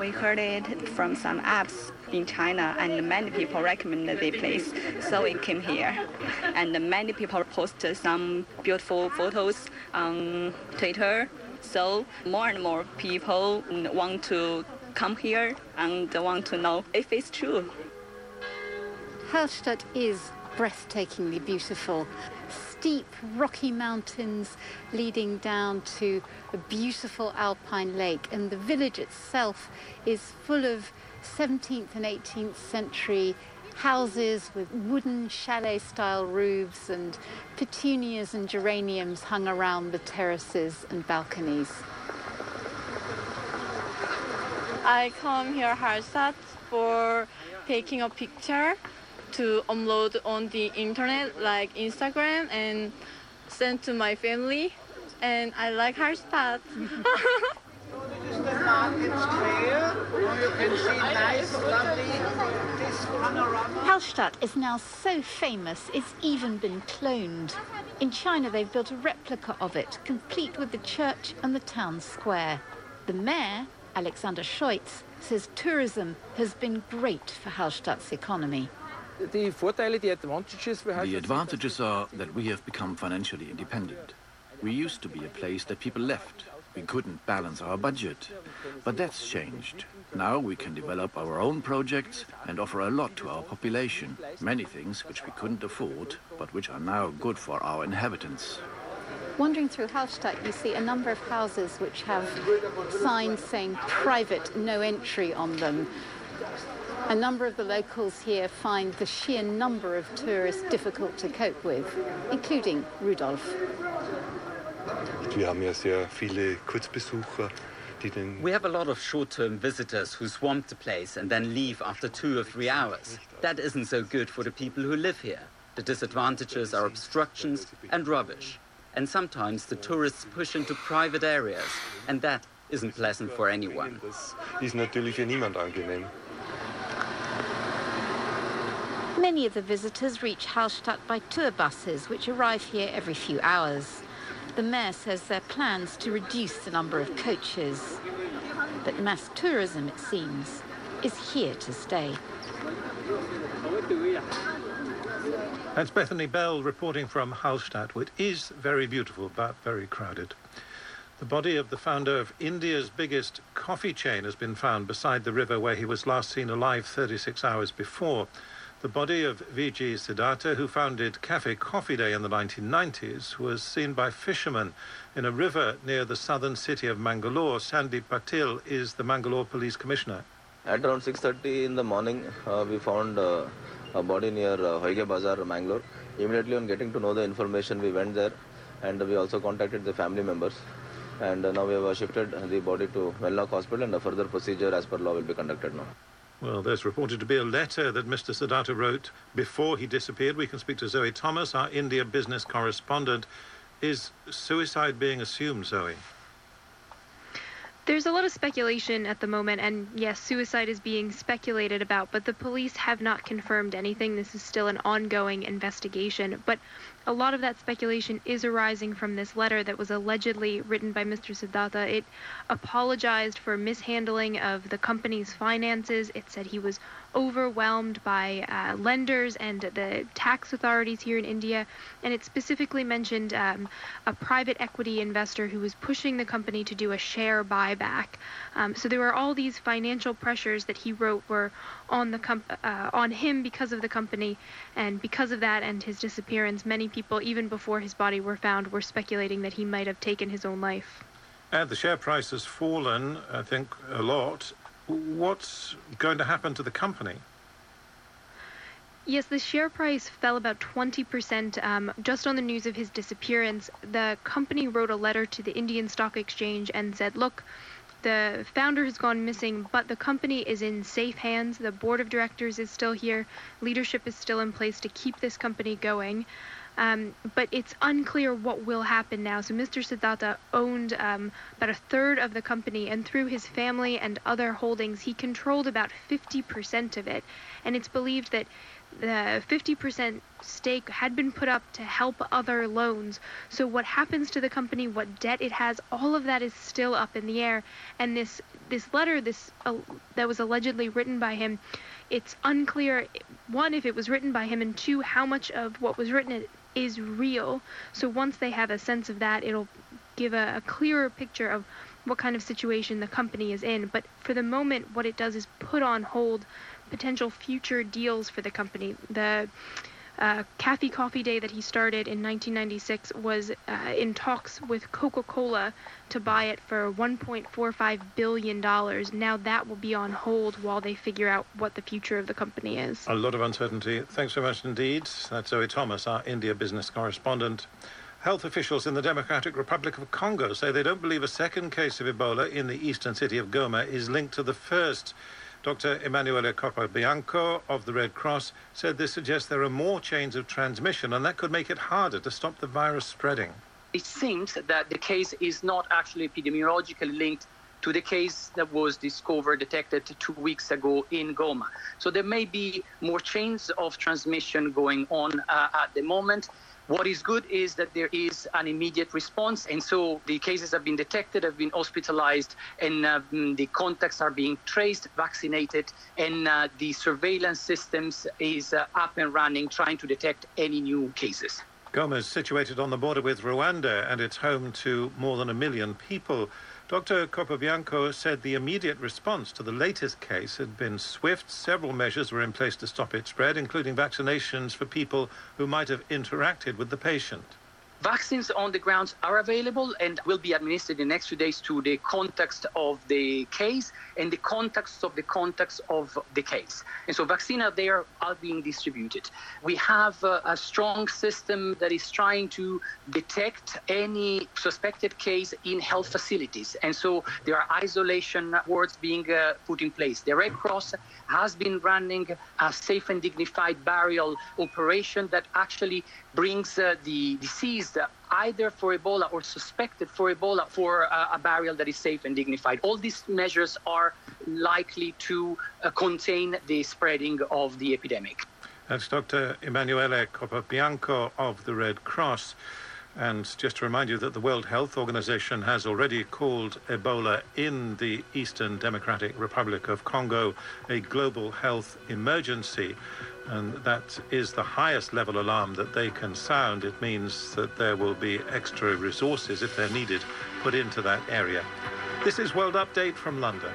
Speaker 29: We heard it from some apps in China, and many people recommended the place, so we came here. And many people posted some beautiful photos on Twitter, so more and more people want to come here and want to know if it's true.
Speaker 30: Hallstatt is breathtakingly beautiful steep rocky mountains leading down to a beautiful alpine lake. And the village itself is full of 17th and 18th century houses with wooden chalet style roofs and petunias and geraniums hung around the terraces and balconies.
Speaker 21: I come here Hallstatt for taking a picture to upload on the internet like Instagram and send to my family and I like Hallstatt.
Speaker 31: you can see nice, lovely this panorama.
Speaker 30: Hallstatt is now so famous it's even been cloned. In China, they've built a replica of it, complete with the church and the town square. The mayor, Alexander Scheutz, says tourism has been great for Hallstatt's economy.
Speaker 32: The advantages are that we have become financially independent. We used to be a place that people left. We couldn't balance our budget. But that's changed. Now we can develop our own projects and offer a lot to our population. Many things which we couldn't afford, but which are now good for our inhabitants.
Speaker 30: Wandering through Hallstatt, you see a number of houses which have signs saying private, no entry on them. A number of the locals here find the sheer number of tourists difficult to cope with, including Rudolf.
Speaker 33: Wir haben ja sehr viele Kurzbesucher, die den
Speaker 34: We have a lot of short-term visitors who swamp the place and then leave after two or three hours. That isn't so good for the people who live here. The disadvantages are obstructions and rubbish. And sometimes the tourists push into private areas, and that isn't pleasant for anyone.
Speaker 33: Das ist natürlich für niemand angenehm.
Speaker 30: Many of the visitors reach Hallstatt by tour buses, which arrive here every few hours. The mayor says there are plans to reduce the number of coaches. But mass tourism, it seems, is here to stay.
Speaker 10: That's Bethany Bell reporting from Hallstatt, which is very beautiful but very crowded. The body of the founder of India's biggest coffee chain has been found beside the river where he was last seen alive 36 hours before. The body of Vijay Siddhartha, who founded Cafe Coffee Day in the 1990s, was seen by fishermen in a river near the southern city of Mangalore. Sandeep Patil is the Mangalore Police Commissioner.
Speaker 35: At around 6.30 in the morning, uh, we found uh, a body near uh, Hoige Bazaar, Mangalore. Immediately on getting to know the information, we went there and we also contacted the family members. And now we have shifted the body to Wenlock Hospital and a further procedure as per law will be conducted now.
Speaker 10: Well, there's reported to be a letter that Mr. Siddhartha wrote before he disappeared. We can speak to Zoe Thomas, our India business correspondent. Is suicide being assumed, Zoe?
Speaker 36: There's a lot of speculation at the moment, and yes, suicide is being speculated about, but the police have not confirmed anything. This is still an ongoing investigation. But a lot of that speculation is arising from this letter that was allegedly written by Mr. Siddhartha. It apologized for mishandling of the company's finances. It said he was overwhelmed by uh, lenders and the tax authorities here in India. And it specifically mentioned um, a private equity investor who was pushing the company to do a share buyback. Um, so there were all these financial pressures that he wrote were on the com- uh, on him because of the company, and because of that and his disappearance, many people, even before his body were found, were speculating that he might have taken his own life.
Speaker 10: And the share price has fallen, I think, a lot. What's going to happen to the company?
Speaker 36: Yes, the share price fell about 20% um, just on the news of his disappearance. The company wrote a letter to the Indian Stock Exchange and said, look, the founder has gone missing, but the company is in safe hands. The board of directors is still here. Leadership is still in place to keep this company going. Um, but it's unclear what will happen now. So Mr. Siddhartha owned um, about a third of the company, and through his family and other holdings, he controlled about 50% of it. And it's believed that the 50% stake had been put up to help other loans. So what happens to the company, what debt it has, all of that is still up in the air. And this this letter, this uh, that was allegedly written by him, it's unclear one if it was written by him, and two how much of what was written is real. So once they have a sense of that, it'll give a, a clearer picture of what kind of situation the company is in. But for the moment, what it does is put on hold potential future deals for the company. The uh, Cafe Coffee Day that he started in 1996 was uh, in talks with Coca Cola to buy it for $1.45 billion. Now that will be on hold while they figure out what the future of the company is.
Speaker 10: A lot of uncertainty. Thanks so much indeed. That's Zoe Thomas, our India business correspondent. Health officials in the Democratic Republic of Congo say they don't believe a second case of Ebola in the eastern city of Goma is linked to the first. Dr. Emanuele Bianco of the Red Cross said this suggests there are more chains of transmission and that could make it harder to stop the virus spreading.
Speaker 37: It seems that the case is not actually epidemiologically linked
Speaker 38: to the case that was discovered, detected two weeks ago in Goma. So there may be more chains of transmission going on uh, at the moment. What is good is that there is an immediate response, and so the cases have been detected, have been hospitalized, and uh, the contacts are being traced, vaccinated, and uh, the surveillance systems is uh, up and running, trying to detect any new cases.
Speaker 10: Goma is situated on the border with Rwanda, and it's home to more than a million people. Dr. Capobianco said the immediate response to the latest case had been swift. Several measures were in place to stop its spread, including vaccinations for people who might have interacted with the patient.
Speaker 38: Vaccines on the grounds are available and will be administered in the next few days to the context of the case and the context of the context of the case. And so vaccines are there, are being distributed. We have uh, a strong system that is trying to detect any suspected case in health facilities. And so there are isolation wards being uh, put in place. The Red Cross has been running a safe and dignified burial operation that actually brings uh, the deceased either for Ebola or suspected for Ebola for uh, a burial that is safe and dignified. All these measures are likely to uh, contain the spreading of the epidemic.
Speaker 10: That's Dr. Emanuele Capobianco of the Red Cross. And just to remind you that the World Health Organization has already called Ebola in the Eastern Democratic Republic of Congo a global health emergency. And that is the highest level alarm that they can sound. It means that there will be extra resources, if they're needed, put into that area. This is World Update from London.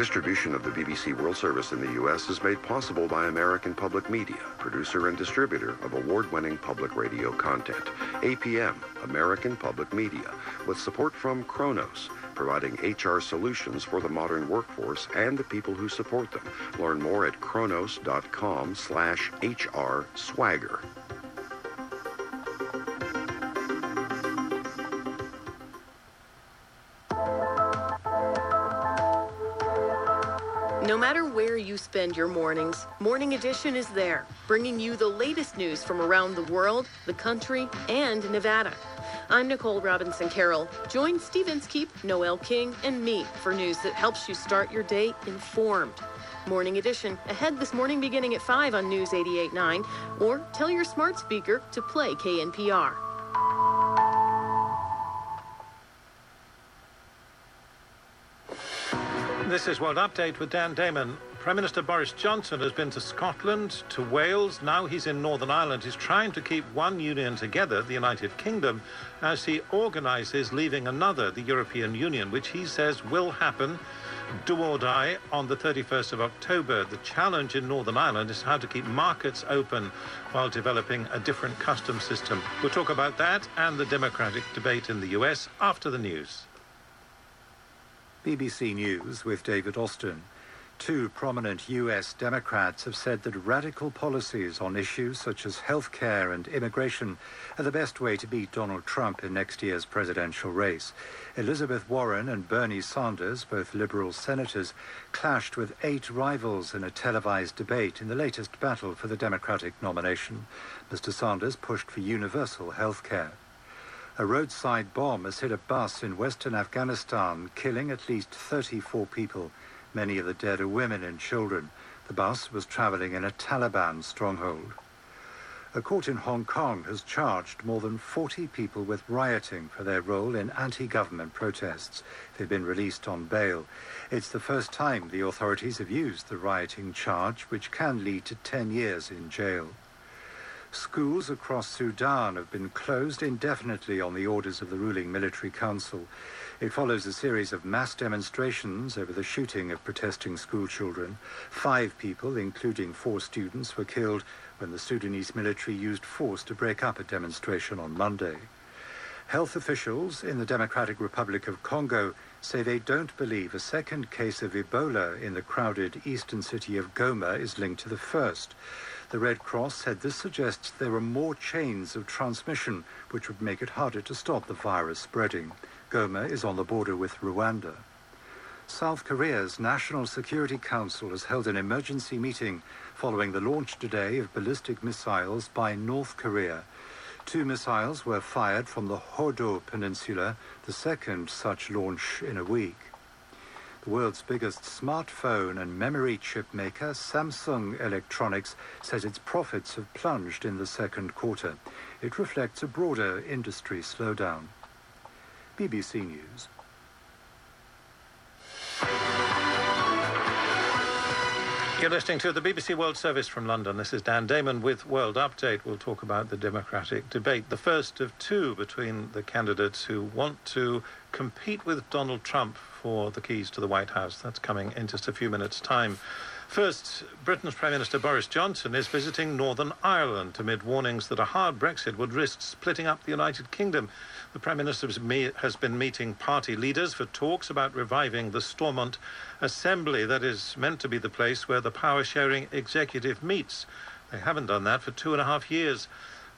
Speaker 39: Distribution of the BBC World Service in the U.S. is made possible by American Public Media, producer and distributor of award-winning public radio content. APM, American Public Media, with support from Kronos, providing HR solutions for the modern workforce and the people who support them. Learn more at kronos.com slash HR swagger.
Speaker 40: No matter where you spend your mornings, Morning Edition is there, bringing you the latest news from around the world, the country, and Nevada. I'm Nicole Robinson Carroll. Join Steve Inskeep, Noel King, and me for news that helps you start your day informed. Morning Edition, ahead this morning beginning at 5 on News 88.9, or tell your smart speaker to play KNPR.
Speaker 10: This is World Update with Dan Damon. Prime Minister Boris Johnson has been to Scotland, to Wales. Now he's in Northern Ireland. He's trying to keep one union together, the United Kingdom, as he organises leaving another, the European Union, which he says will happen, do or die, on the 31st of October. The challenge in Northern Ireland is how to keep markets open while developing a different customs system. We'll talk about that and the democratic debate in the US after the news.
Speaker 13: BBC News with David Austin. Two prominent US Democrats have said that radical policies on issues such as health care and immigration are the best way to beat Donald Trump in next year's presidential race. Elizabeth Warren and Bernie Sanders, both Liberal senators, clashed with eight rivals in a televised debate in the latest battle for the Democratic nomination. Mr. Sanders pushed for universal health care. A roadside bomb has hit a bus in western Afghanistan, killing at least 34 people. Many of the dead are women and children. The bus was traveling in a Taliban stronghold. A court in Hong Kong has charged more than 40 people with rioting for their role in anti-government protests. They've been released on bail. It's the first time the authorities have used the rioting charge, which can lead to 10 years in jail. Schools across Sudan have been closed indefinitely on the orders of the ruling military council. It follows a series of mass demonstrations over the shooting of protesting schoolchildren. Five people, including four students, were killed when the Sudanese military used force to break up a demonstration on Monday. Health officials in the Democratic Republic of Congo say they don't believe a second case of Ebola in the crowded eastern city of Goma is linked to the first. The Red Cross said this suggests there are more chains of transmission, which would make it harder to stop the virus spreading. Goma is on the border with Rwanda. South Korea's National Security Council has held an emergency meeting following the launch today of ballistic missiles by North Korea. Two missiles were fired from the Hodo Peninsula, the second such launch in a week. The world's biggest smartphone and memory chip maker, Samsung Electronics, says its profits have plunged in the second quarter. It reflects a broader industry slowdown. BBC News.
Speaker 10: You're listening to the BBC World Service from London. This is Dan Damon with World Update. We'll talk about the Democratic debate, the first of two between the candidates who want to compete with Donald Trump for the keys to the White House. That's coming in just a few minutes' time. First, Britain's Prime Minister Boris Johnson is visiting Northern Ireland amid warnings that a hard Brexit would risk splitting up the United Kingdom. The Prime Minister has been meeting party leaders for talks about reviving the Stormont Assembly, that is meant to be the place where the power sharing executive meets. They haven't done that for two and a half years.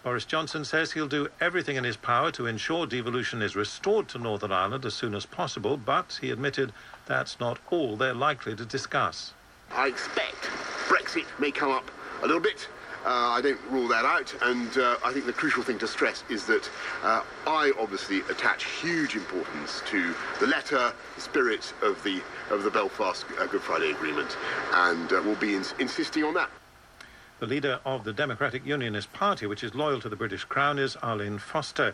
Speaker 10: Boris Johnson says he'll do everything in his power to ensure devolution is restored to Northern Ireland as soon as possible, but he admitted that's not all they're likely to discuss.
Speaker 41: I expect Brexit may come up a little bit. Uh, I don't rule that out, and uh, I think the crucial thing to stress is that uh, I obviously attach huge importance to the letter, the spirit of the of the Belfast Good Friday Agreement, and will be ins- insisting on that.
Speaker 10: The leader of the Democratic Unionist Party, which is loyal to the British Crown, is Arlene Foster.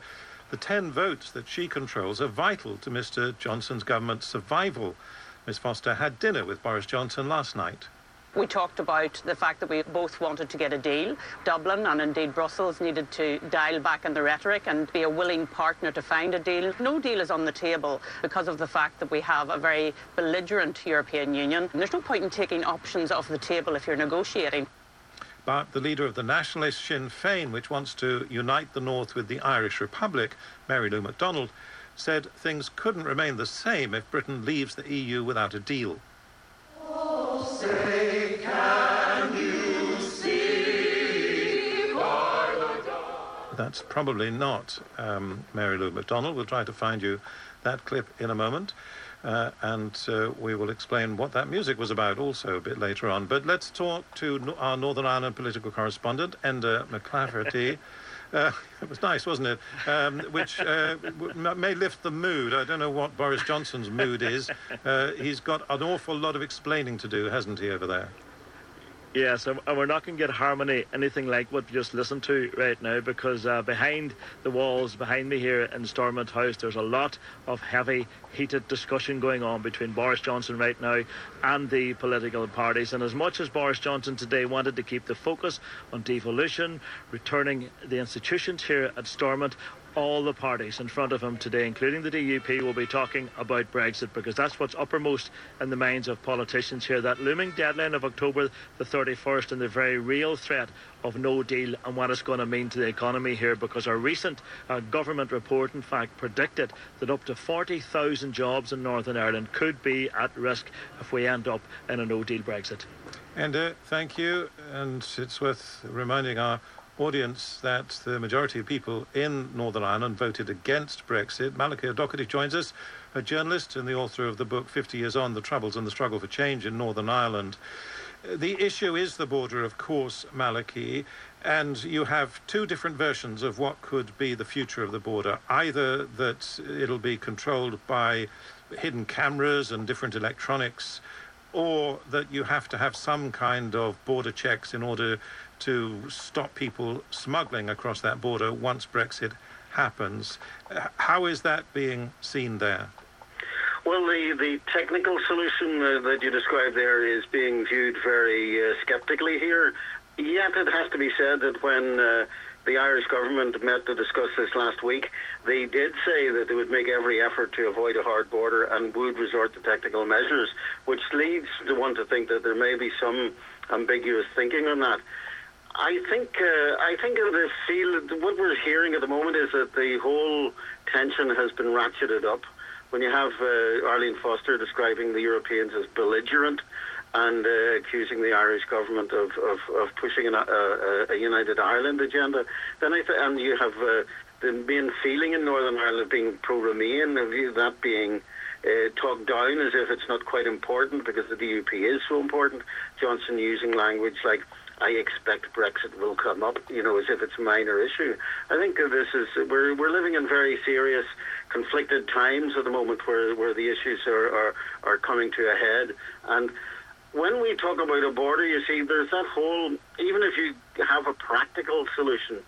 Speaker 10: The 10 votes that she controls are vital to Mr. Johnson's government's survival. Ms. Foster had dinner with Boris Johnson last night.
Speaker 42: We talked about the fact that we both wanted to get a deal. Dublin and indeed Brussels needed to dial back on the rhetoric and be a willing partner to find a deal. No deal is on the table because of the fact that we have a very belligerent European Union. And there's no point in taking options off the table if you're negotiating.
Speaker 10: But the leader of the nationalist Sinn Féin, which wants to unite the North with the Irish Republic, Mary Lou McDonald, said things couldn't remain the same if Britain leaves the EU without a deal. That's probably not um, Mary Lou McDonald. We'll try to find you that clip in a moment. Uh, and uh, we will explain what that music was about also a bit later on. But let's talk to our Northern Ireland political correspondent, Enda McClafferty. Uh, it was nice, wasn't it? Um, which uh, may lift the mood. I don't know what Boris Johnson's mood is. Uh, he's got an awful lot of explaining to do, hasn't he, over there?
Speaker 43: Yes, and we're not going to get harmony, anything like what we just listened to right now, because uh, behind the walls, behind me here in Stormont House, there's a lot of heavy, heated discussion going on between Boris Johnson right now and the political parties. And as much as Boris Johnson today wanted to keep the focus on devolution, returning the institutions here at Stormont, all the parties in front of him today, including the DUP, will be talking about Brexit because that's what's uppermost in the minds of politicians here. That looming deadline of October the 31st and the very real threat of no deal and what it's going to mean to the economy here because our recent uh, government report, in fact, predicted that up to 40,000 jobs in Northern Ireland could be at risk if we end up in a no deal Brexit.
Speaker 10: And uh, thank you. And it's worth reminding our audience that the majority of people in Northern Ireland voted against Brexit. Malachy O'Doherty joins us, a journalist and the author of the book 50 Years On The Troubles and the Struggle for Change in Northern Ireland. The issue is the border, of course, Malachy, and you have two different versions of what could be the future of the border. Either that it'll be controlled by hidden cameras and different electronics, or that you have to have some kind of border checks in order to stop people smuggling across that border once Brexit happens. How is that being seen there?
Speaker 44: Well, the, the technical solution uh, that you described there is being viewed very uh, sceptically here. Yet it has to be said that when uh, the Irish government met to discuss this last week, they did say that they would make every effort to avoid a hard border and would resort to technical measures, which leads to one to think that there may be some ambiguous thinking on that. I think uh, I think in this field, what we're hearing at the moment is that the whole tension has been ratcheted up. When you have uh, Arlene Foster describing the Europeans as belligerent, and uh, accusing the Irish government of, of, of pushing an, uh, a United Ireland agenda, then I th- and you have uh, the main feeling in Northern Ireland being pro-Remain, that being uh, talked down as if it's not quite important because the DUP is so important. Johnson using language like I expect Brexit will come up, you know, as if it's a minor issue. I think this is we're we're living in very serious, conflicted times at the moment where where the issues are are, are coming to a head. And when we talk about a border, you see, there's that whole even if you have a practical solution.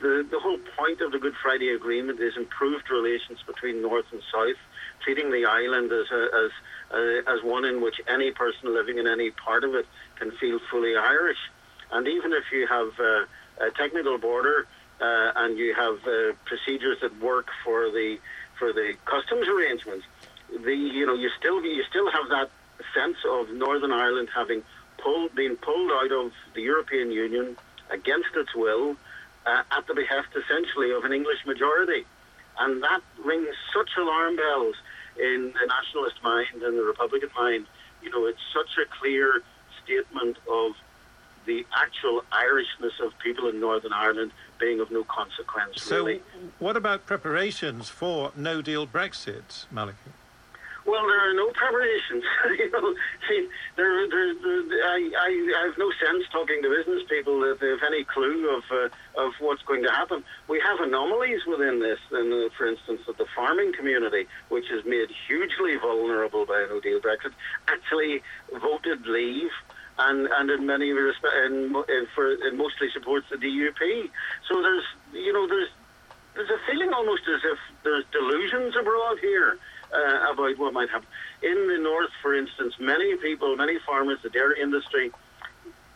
Speaker 44: The, the whole point of the Good Friday Agreement is improved relations between North and South, treating the island as a, as uh, as one in which any person living in any part of it can feel fully Irish. And even if you have uh, a technical border uh, and you have uh, procedures that work for the for the customs arrangements, the you know you still you still have that sense of Northern Ireland having pulled been pulled out of the European Union against its will uh, at the behest essentially of an English majority, and that rings such alarm bells in the nationalist mind and the Republican mind. You know, it's such a clear statement of the actual Irishness of people in Northern Ireland being of no consequence.
Speaker 10: So,
Speaker 44: really.
Speaker 10: what about preparations for no deal Brexit, Malachy?
Speaker 44: Well, there are no preparations. you know, see, there, there, there, I, I, I have no sense talking to business people that they have any clue of uh, of what's going to happen. We have anomalies within this, and uh, for instance, that the farming community, which is made hugely vulnerable by a No Deal Brexit, actually voted leave and and in many respects, and, and for and mostly supports the DUP. So there's you know there's there's a feeling almost as if there's delusions abroad here uh, about what might happen in the north. For instance, many people, many farmers, the dairy industry,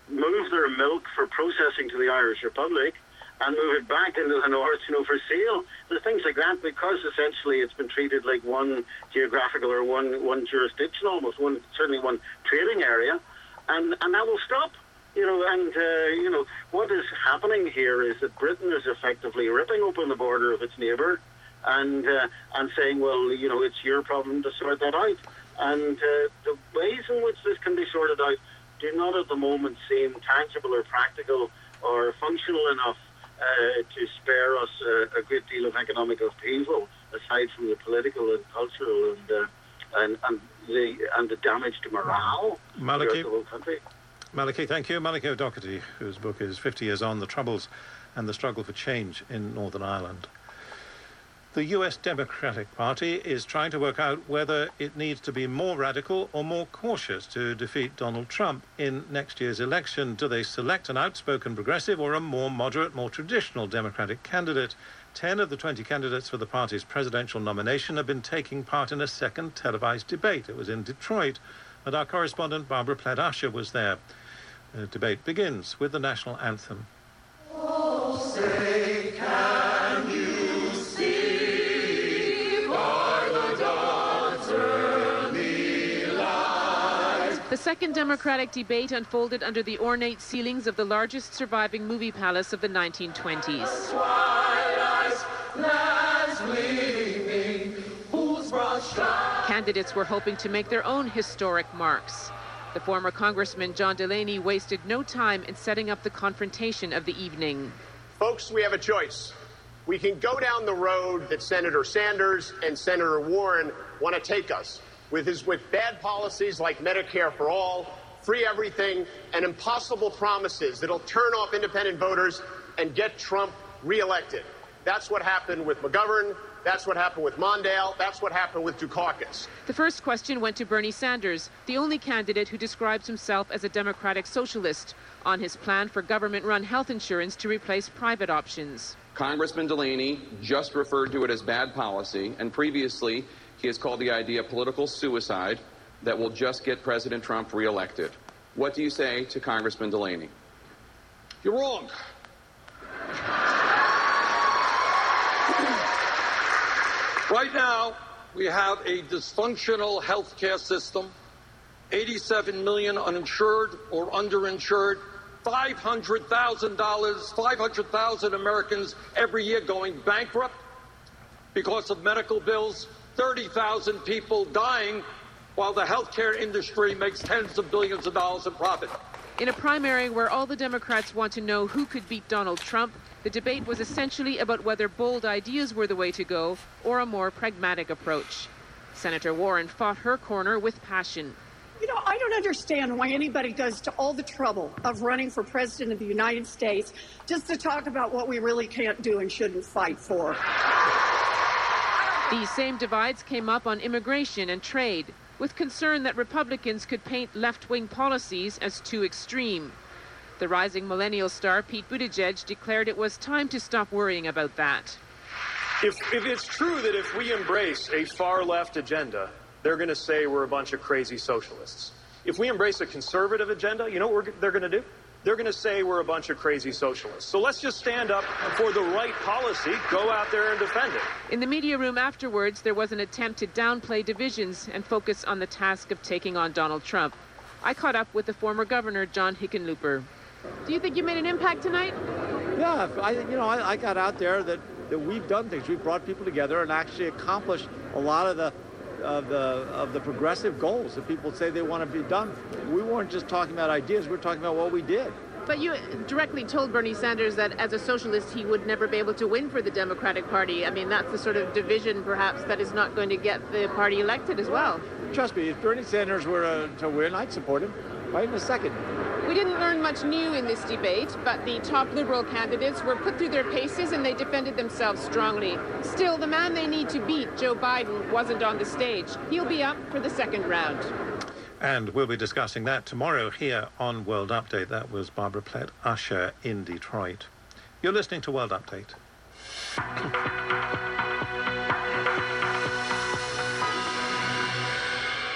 Speaker 44: move their milk for processing to the Irish Republic and move it back into the north, you know, for sale. There's things like that because essentially it's been treated like one geographical or one one jurisdiction, almost one certainly one trading area and and that will stop. You know, and uh, you know what is happening here is that Britain is effectively ripping open the border of its neighbour, and uh, and saying, well, you know, it's your problem to sort that out. And uh, the ways in which this can be sorted out do not at the moment seem tangible or practical or functional enough uh, to spare us a, great deal of economic upheaval, aside from the political and cultural and uh, and, and the and the damage to morale throughout the whole country.
Speaker 10: Malachy, thank you. Malachy O'Doherty, whose book is 50 Years On, The Troubles and the Struggle for Change in Northern Ireland. The US Democratic Party is trying to work out whether it needs to be more radical or more cautious to defeat Donald Trump in next year's election. Do they select an outspoken progressive or a more moderate, more traditional Democratic candidate? 10 of the 20 candidates for the party's presidential nomination have been taking part in a second televised debate. It was in Detroit, and our correspondent Barbara Plett Usher was there. The debate begins with the national anthem.
Speaker 31: The?
Speaker 14: The second Democratic debate unfolded under the ornate ceilings of the largest surviving movie palace of the 1920s. Candidates were hoping to make their own historic marks. The former Congressman John Delaney wasted no time in setting up the confrontation of the evening.
Speaker 45: Folks, we have a choice. We can go down the road that Senator Sanders and Senator Warren want to take us with his with bad policies like Medicare for all, free everything, and impossible promises that'll turn off independent voters and get Trump reelected. That's what happened with McGovern. That's what happened with Mondale. That's what happened with Dukakis.
Speaker 14: The first question went to Bernie Sanders, the only candidate who describes himself as a democratic socialist, on his plan for government run health insurance to replace private options.
Speaker 46: Congressman Delaney just referred to it as bad policy, and previously he has called the idea political suicide that will just get President Trump reelected. What do you say to Congressman Delaney?
Speaker 47: You're wrong. Right now, we have a dysfunctional healthcare system, 87 million uninsured or underinsured, $500,000, 500,000 Americans every year going bankrupt because of medical bills, 30,000 people dying while the healthcare industry makes tens of billions of dollars in profit.
Speaker 14: In a primary where all the Democrats want to know who could beat Donald Trump, the debate was essentially about whether bold ideas were the way to go or a more pragmatic approach. Senator Warren fought her corner with passion.
Speaker 48: You know, I don't understand why anybody goes to all the trouble of running for president of the United States just to talk about what we really can't do and shouldn't fight for.
Speaker 14: These same divides came up on immigration and trade, with concern that Republicans could paint left wing policies as too extreme. The rising millennial star Pete Buttigieg declared it was time to stop worrying about that.
Speaker 49: If, if it's true that if we embrace a far left agenda, they're going to say we're a bunch of crazy socialists. If we embrace a conservative agenda, you know what they're going to do? They're going to say we're a bunch of crazy socialists. So let's just stand up for the right policy, go out there and defend it.
Speaker 14: In the media room afterwards, there was an attempt to downplay divisions and focus on the task of taking on Donald Trump. I caught up with the former governor, John Hickenlooper. Do you think you made an impact tonight?
Speaker 50: Yeah, I, you know, I, I got out there that, that we've done things. We've brought people together and actually accomplished a lot of the of the of the progressive goals that people say they want to be done. We weren't just talking about ideas; we are talking about what we did.
Speaker 14: But you directly told Bernie Sanders that as a socialist, he would never be able to win for the Democratic Party. I mean, that's the sort of division, perhaps, that is not going to get the party elected as well.
Speaker 50: Trust me, if Bernie Sanders were uh, to win, I'd support him right in a second.
Speaker 14: We didn't learn much new in this debate, but the top Liberal candidates were put through their paces and they defended themselves strongly. Still, the man they need to beat, Joe Biden, wasn't on the stage. He'll be up for the second round.
Speaker 10: And we'll be discussing that tomorrow here on World Update. That was Barbara Plett Usher in Detroit. You're listening to World Update.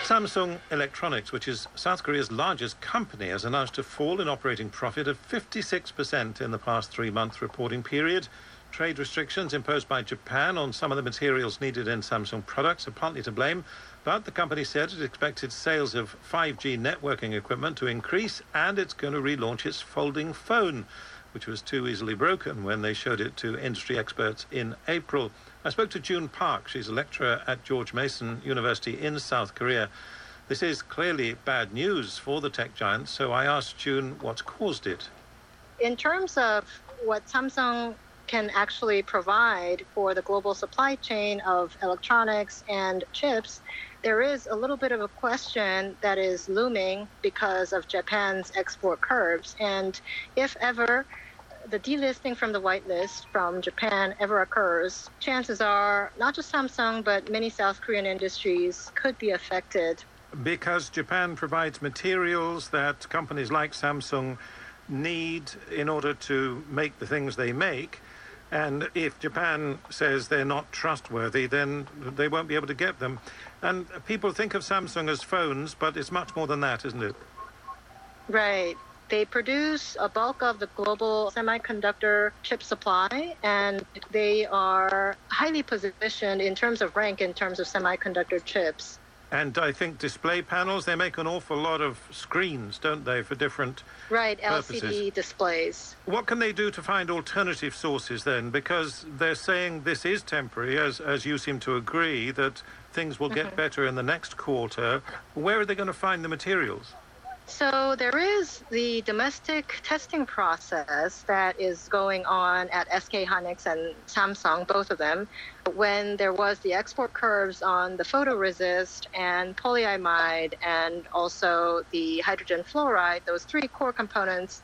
Speaker 10: Samsung Electronics, which is South Korea's largest company, has announced a fall in operating profit of 56% in the past three month reporting period. Trade restrictions imposed by Japan on some of the materials needed in Samsung products are partly to blame, but the company said it expected sales of 5G networking equipment to increase and it's going to relaunch its folding phone, which was too easily broken when they showed it to industry experts in April. I spoke to June Park. She's a lecturer at George Mason University in South Korea. This is clearly bad news for the tech giants, so I asked June what's caused it.
Speaker 51: In terms of what Samsung can actually provide for the global supply chain of electronics and chips, there is a little bit of a question that is looming because of Japan's export curbs. And if ever the delisting from the whitelist from Japan ever occurs, chances are not just Samsung, but many South Korean industries could be affected.
Speaker 10: Because Japan provides materials that companies like Samsung need in order to make the things they make. And if Japan says they're not trustworthy, then they won't be able to get them. And people think of Samsung as phones, but it's much more than that, isn't it?
Speaker 51: Right. They produce a bulk of the global semiconductor chip supply, and they are highly positioned in terms of rank in terms of semiconductor chips.
Speaker 10: And I think display panels, they make an awful lot of screens, don't they, for different
Speaker 51: right
Speaker 10: purposes.
Speaker 51: LCD displays.
Speaker 10: What can they do to find alternative sources then? Because they're saying this is temporary, as as you seem to agree that things will get mm-hmm. better in the next quarter. Where are they going to find the materials?
Speaker 51: So there is the domestic testing process that is going on at SK Hynix and Samsung, both of them. When there was the export curbs on the photoresist and polyimide and also the hydrogen fluoride, those three core components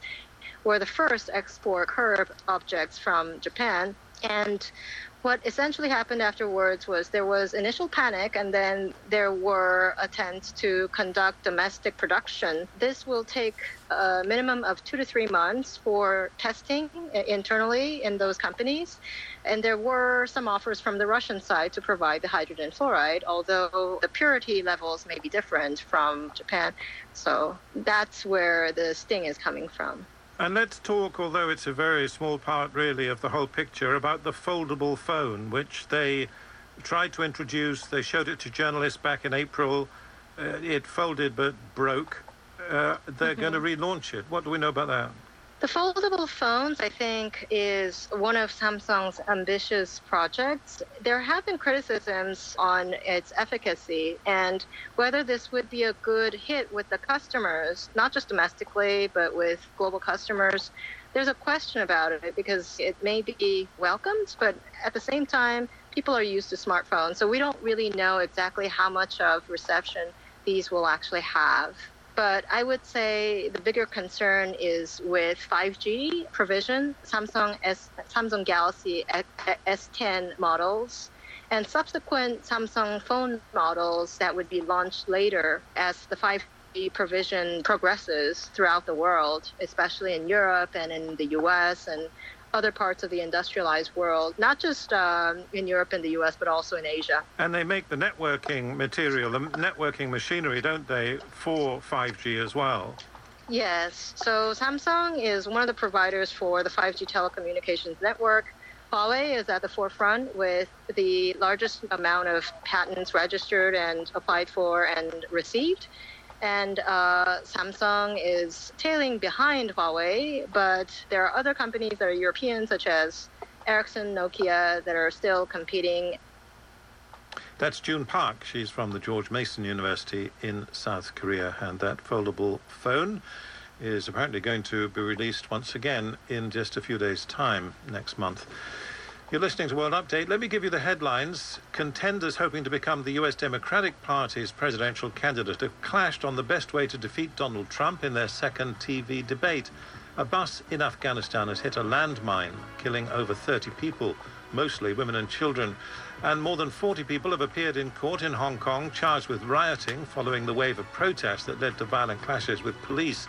Speaker 51: were the first export curb objects from Japan. And what essentially happened afterwards was there was initial panic and then there were attempts to conduct domestic production. This will take a minimum of two to three months for testing internally in those companies. And there were some offers from the Russian side to provide the hydrogen fluoride, although the purity levels may be different from Japan. So that's where the sting is coming from.
Speaker 10: And let's talk, although it's a very small part really of the whole picture, about the foldable phone, which they tried to introduce. They showed it to journalists back in April. Uh, it folded but broke. Uh, they're mm-hmm. going to relaunch it. What do we know about that?
Speaker 51: The foldable phones, I think, is one of Samsung's ambitious projects. There have been criticisms on its efficacy and whether this would be a good hit with the customers, not just domestically, but with global customers. There's a question about it because it may be welcomed, but at the same time, people are used to smartphones. So we don't really know exactly how much of reception these will actually have. But I would say the bigger concern is with 5G provision, Samsung S, Samsung Galaxy S10 models, and subsequent Samsung phone models that would be launched later as the 5G provision progresses throughout the world, especially in Europe and in the US and other parts of the industrialized world, not just um, in Europe and the US, but also in Asia.
Speaker 10: And they make the networking material, the networking machinery, don't they, for 5G as well?
Speaker 51: Yes. So Samsung is one of the providers for the 5G telecommunications network. Huawei is at the forefront with the largest amount of patents registered and applied for and received and uh, Samsung is tailing behind Huawei, but there are other companies that are European, such as Ericsson, Nokia, that are still competing.
Speaker 10: That's June Park. She's from the George Mason University in South Korea, and that foldable phone is apparently going to be released once again in just a few days' time next month. You're listening to World Update. Let me give you the headlines. Contenders hoping to become the U.S. Democratic Party's presidential candidate have clashed on the best way to defeat Donald Trump in their second TV debate. A bus in Afghanistan has hit a landmine, killing over 30 people, mostly women and children. And more than 40 people have appeared in court in Hong Kong charged with rioting following the wave of protests that led to violent clashes with police.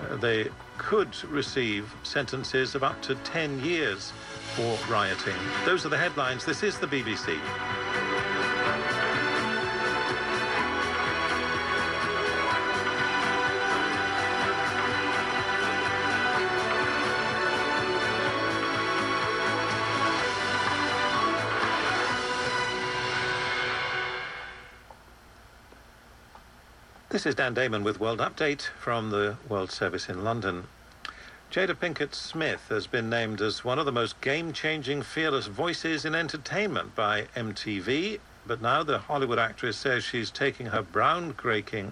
Speaker 10: Uh, they could receive sentences of up to 10 years for rioting. Those are the headlines. This is the BBC. This is Dan Damon with World Update from the World Service in London. Jada Pinkett Smith has been named as one of the most game changing, fearless voices in entertainment by MTV. But now the Hollywood actress says she's taking her groundbreaking,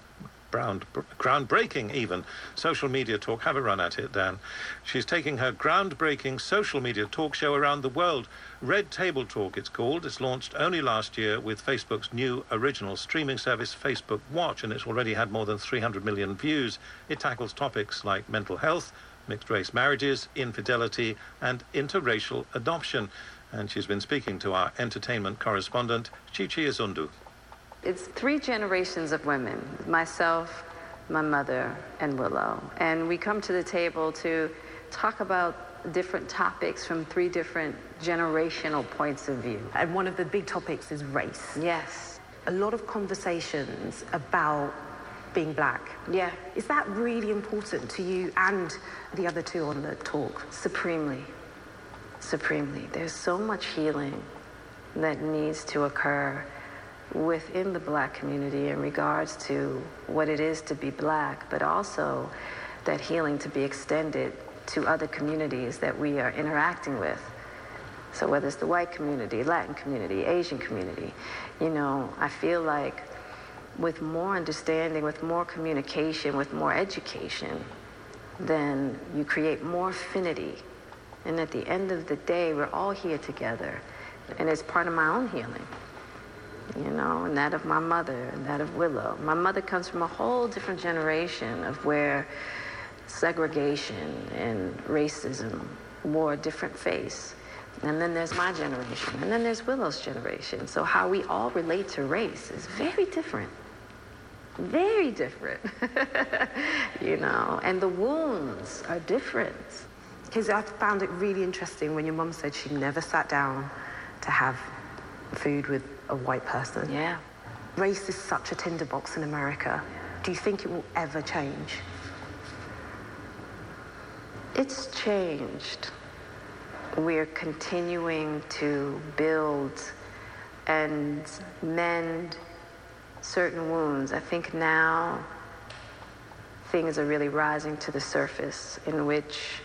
Speaker 10: brown, groundbreaking even, social media talk. Have a run at it, Dan. She's taking her groundbreaking social media talk show around the world. Red Table Talk, it's called. It's launched only last year with Facebook's new original streaming service, Facebook Watch, and it's already had more than 300 million views. It tackles topics like mental health mixed race marriages, infidelity, and interracial adoption. And she's been speaking to our entertainment correspondent, Chichi Izundu.
Speaker 52: It's three generations of women myself, my mother, and Willow. And we come to the table to talk about different topics from three different generational points of view.
Speaker 53: And one of the big topics is race.
Speaker 52: Yes.
Speaker 53: A lot of conversations about being black.
Speaker 52: Yeah.
Speaker 53: Is that really important to you and the other two on the talk?
Speaker 52: Supremely. Supremely. There's so much healing that needs to occur within the black community in regards to what it is to be black, but also that healing to be extended to other communities that we are interacting with. So whether it's the white community, Latin community, Asian community, you know, I feel like with more understanding, with more communication, with more education, then you create more affinity. And at the end of the day, we're all here together. And it's part of my own healing, you know, and that of my mother and that of Willow. My mother comes from a whole different generation of where segregation and racism wore a different face. And then there's my generation, and then there's Willow's generation. So how we all relate to race is very different very different, you know, and the wounds are different.
Speaker 53: Because I found it really interesting when your mum said she never sat down to have food with a white person.
Speaker 52: Yeah.
Speaker 53: Race is such a tinderbox in America. Do you think it will ever change?
Speaker 52: It's changed. We're continuing to build and mend certain wounds. I think now things are really rising to the surface in which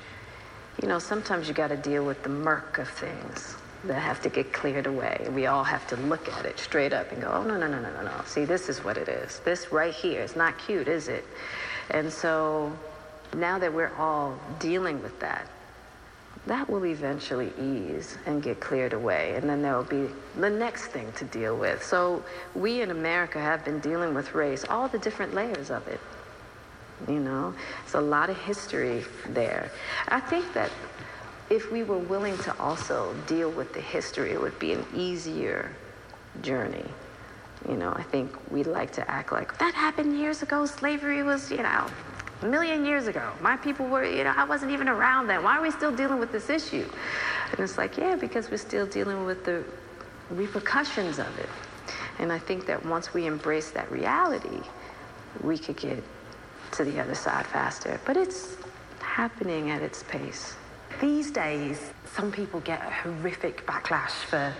Speaker 52: you know, sometimes you got to deal with the murk of things that have to get cleared away. We all have to look at it straight up and go, oh, no, no, no, no, no, no. See, this is what it is. This right here is not cute, is it? And so now that we're all dealing with that, that will eventually ease and get cleared away. And then there will be the next thing to deal with. So we in America have been dealing with race, all the different layers of it. You know, it's a lot of history there. I think that if we were willing to also deal with the history, it would be an easier journey. You know, I think we like to act like that happened years ago. Slavery was, you know, a million years ago. My people were, you know, I wasn't even around then. Why are we still dealing with this issue? And it's like, yeah, because we're still dealing with the repercussions of it. And I think that once we embrace that reality, we could get to the other side faster. But it's happening at its pace.
Speaker 53: These days, some people get a horrific backlash for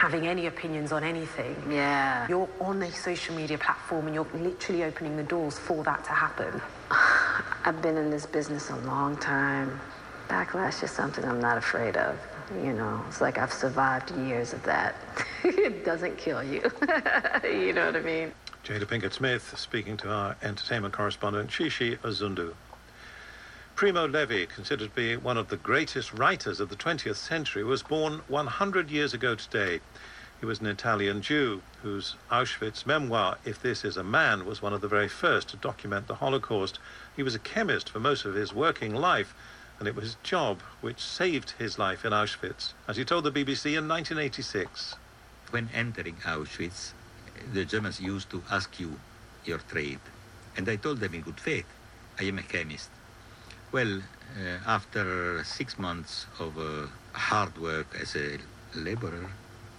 Speaker 53: having any opinions on anything.
Speaker 52: Yeah.
Speaker 53: You're on a social media platform and you're literally opening the doors for that to happen.
Speaker 52: I've been in this business a long time. Backlash is something I'm not afraid of. You know, it's like I've survived years of that. it doesn't kill you. you know what I mean?
Speaker 10: Jada Pinkett Smith speaking to our entertainment correspondent Chichi Izundu. Primo Levi, considered to be one of the greatest writers of the 20th century, was born 100 years ago today. He was an Italian Jew whose Auschwitz memoir, If This Is a Man, was one of the very first to document the Holocaust. He was a chemist for most of his working life, and it was his job which saved his life in Auschwitz, as he told the BBC in 1986.
Speaker 54: When entering Auschwitz, the Germans used to ask you your trade, and I told them in good faith, I am a chemist. Well, uh, after six months of uh, hard work as a laborer,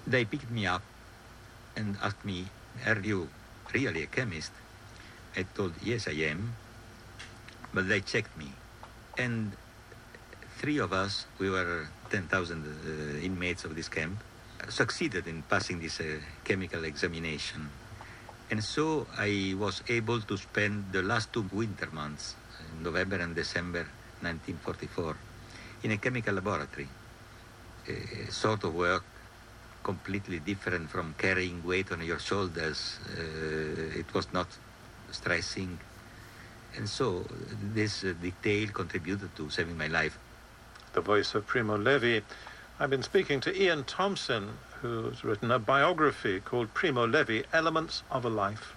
Speaker 54: they picked me up and asked me, Are you really a chemist? I told, Yes, I am. But they checked me. And three of us, we were 10,000 uh, inmates of this camp, succeeded in passing this uh, chemical examination. And so I was able to spend the last two winter months November and December 1944 in a chemical laboratory. A sort of work completely different from carrying weight on your shoulders. Uh, it was not stressing. And so this uh, detail contributed to saving my life.
Speaker 10: The voice of Primo Levi. I've been speaking to Ian Thomson, who's written a biography called Primo Levi Elements of a Life.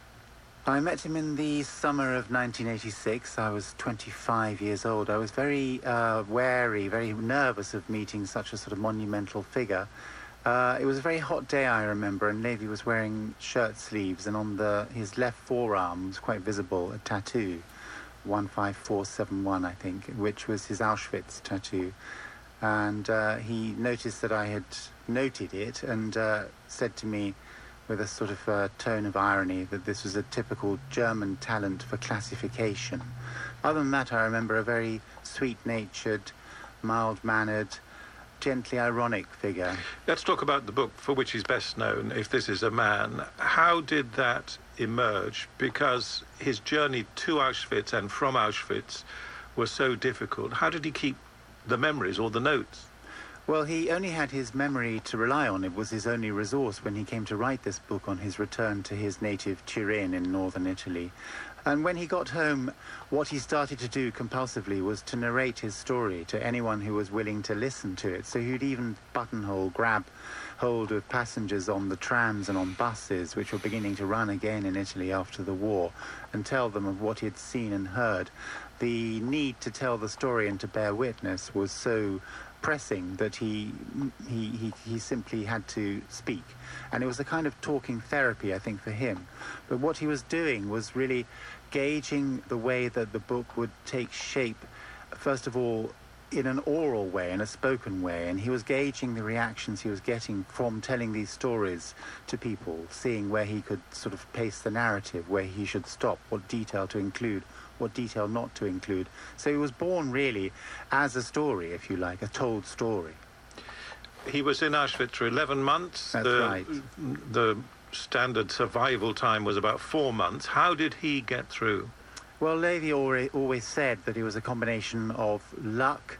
Speaker 12: I met him in the summer of 1986. I was 25 years old. I was very uh, wary, very nervous of meeting such a sort of monumental figure. Uh, it was a very hot day, I remember, and Levi was wearing shirt sleeves, and on the his left forearm was quite visible a tattoo, 15471, I think, which was his Auschwitz tattoo. And uh, he noticed that I had noted it and uh, said to me, with a sort of uh, tone of irony that this was a typical German talent for classification. Other than that, I remember a very sweet-natured, mild-mannered, gently ironic figure.
Speaker 10: Let's talk about the book for which he's best known, If This Is a Man. How did that emerge? Because his journey to Auschwitz and from Auschwitz was so difficult. How did he keep the memories or the notes?
Speaker 12: Well, he only had his memory to rely on. It was his only resource when he came to write this book on his return to his native Turin in northern Italy. And when he got home, what he started to do compulsively was to narrate his story to anyone who was willing to listen to it. So he'd even buttonhole grab hold of passengers on the trams and on buses, which were beginning to run again in Italy after the war, and tell them of what he had seen and heard. The need to tell the story and to bear witness was so pressing that he, he, he, he simply had to speak. And it was a kind of talking therapy, I think, for him. But what he was doing was really gauging the way that the book would take shape, first of all, in an oral way, in a spoken way, and he was gauging the reactions he was getting from telling these stories to people, seeing where he could sort of pace the narrative, where he should stop, what detail to include, what detail not to include. So he was born really as a story, if you like, a told story.
Speaker 10: He was in Auschwitz for 11 months.
Speaker 12: That's
Speaker 10: the,
Speaker 12: right.
Speaker 10: The standard survival time was about four months. How did he get through?
Speaker 12: Well, Levi always said that it was a combination of luck,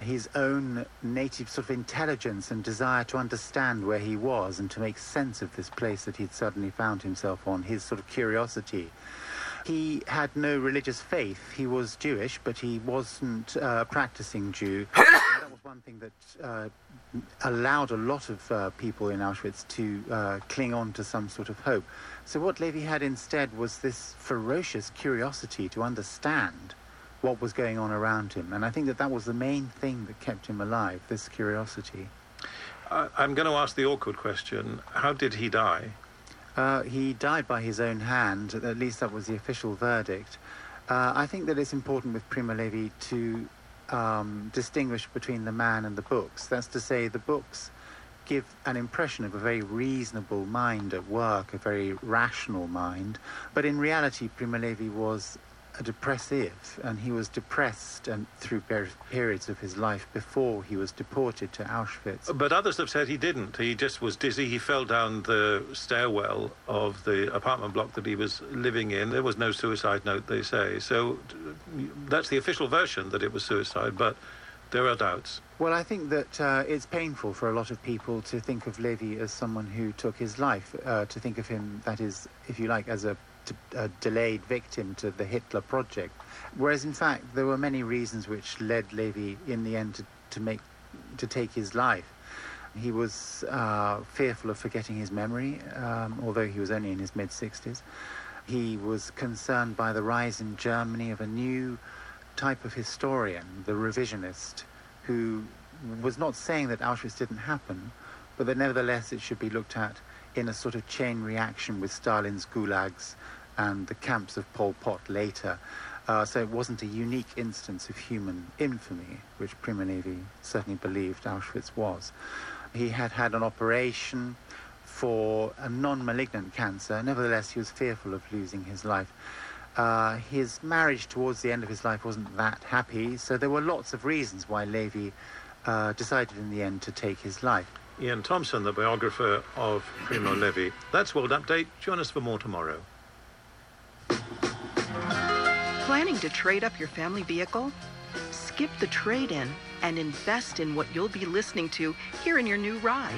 Speaker 12: his own native sort of intelligence and desire to understand where he was and to make sense of this place that he'd suddenly found himself on, his sort of curiosity. He had no religious faith. He was Jewish, but he wasn't a practicing Jew. that was one thing that uh, allowed a lot of uh, people in Auschwitz to uh, cling on to some sort of hope. So what Levi had instead was this ferocious curiosity to understand what was going on around him. And I think that that was the main thing that kept him alive, this curiosity.
Speaker 10: Uh, I'm going to ask the awkward question. How did he die?
Speaker 12: Uh, he died by his own hand, at least that was the official verdict. Uh, I think that it's important with Primo Levi to um, distinguish between the man and the books. That's to say, the books give an impression of a very reasonable mind at work, a very rational mind, but in reality, Primo Levi was depressive, and he was depressed and through periods of his life before he was deported to Auschwitz.
Speaker 10: But others have said he didn't. He just was dizzy. He fell down the stairwell of the apartment block that he was living in. There was no suicide note, they say. So that's the official version that it was suicide, but there are doubts.
Speaker 12: Well, I think that uh, it's painful for a lot of people to think of Levi as someone who took his life, uh, to think of him, that is, if you like, as a a delayed victim to the Hitler project. Whereas, in fact, there were many reasons which led Levi, in the end, to, to make to take his life. He was uh, fearful of forgetting his memory, um, although he was only in his mid 60s. He was concerned by the rise in Germany of a new type of historian, the revisionist, who was not saying that Auschwitz didn't happen, but that nevertheless it should be looked at in a sort of chain reaction with Stalin's gulags and the camps of Pol Pot later. Uh, so it wasn't a unique instance of human infamy, which Primo Levi certainly believed Auschwitz was. He had had an operation for a non-malignant cancer. Nevertheless, he was fearful of losing his life. Uh, his marriage towards the end of his life wasn't that happy, so there were lots of reasons why Levi uh, decided in the end to take his life.
Speaker 10: Ian Thomson, the biographer of Primo Levi. That's World Update. Join us for more tomorrow.
Speaker 9: Planning to trade up your family vehicle? Skip the trade in and invest in what you'll be listening to here in your new ride.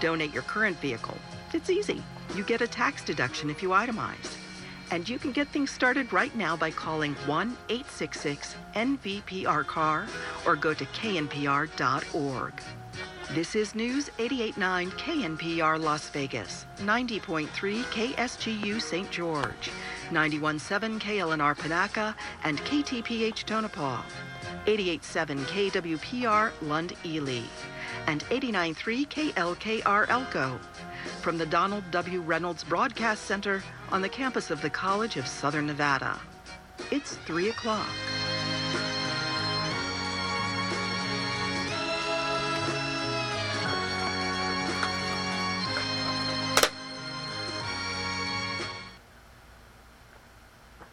Speaker 9: Donate your current vehicle. It's easy. You get a tax deduction if you itemize. And you can get things started right now by calling 1 866 NVPR CAR or go to knpr.org. This is News 889 KNPR Las Vegas, 90.3 KSGU St. George, 91.7 KLNR Panaca, and KTPH Tonopah, 88.7 KWPR Lund Ely, and 89.3 KLKR Elko. From the Donald W. Reynolds Broadcast Center on the campus of the College of Southern Nevada. It's 3 o'clock.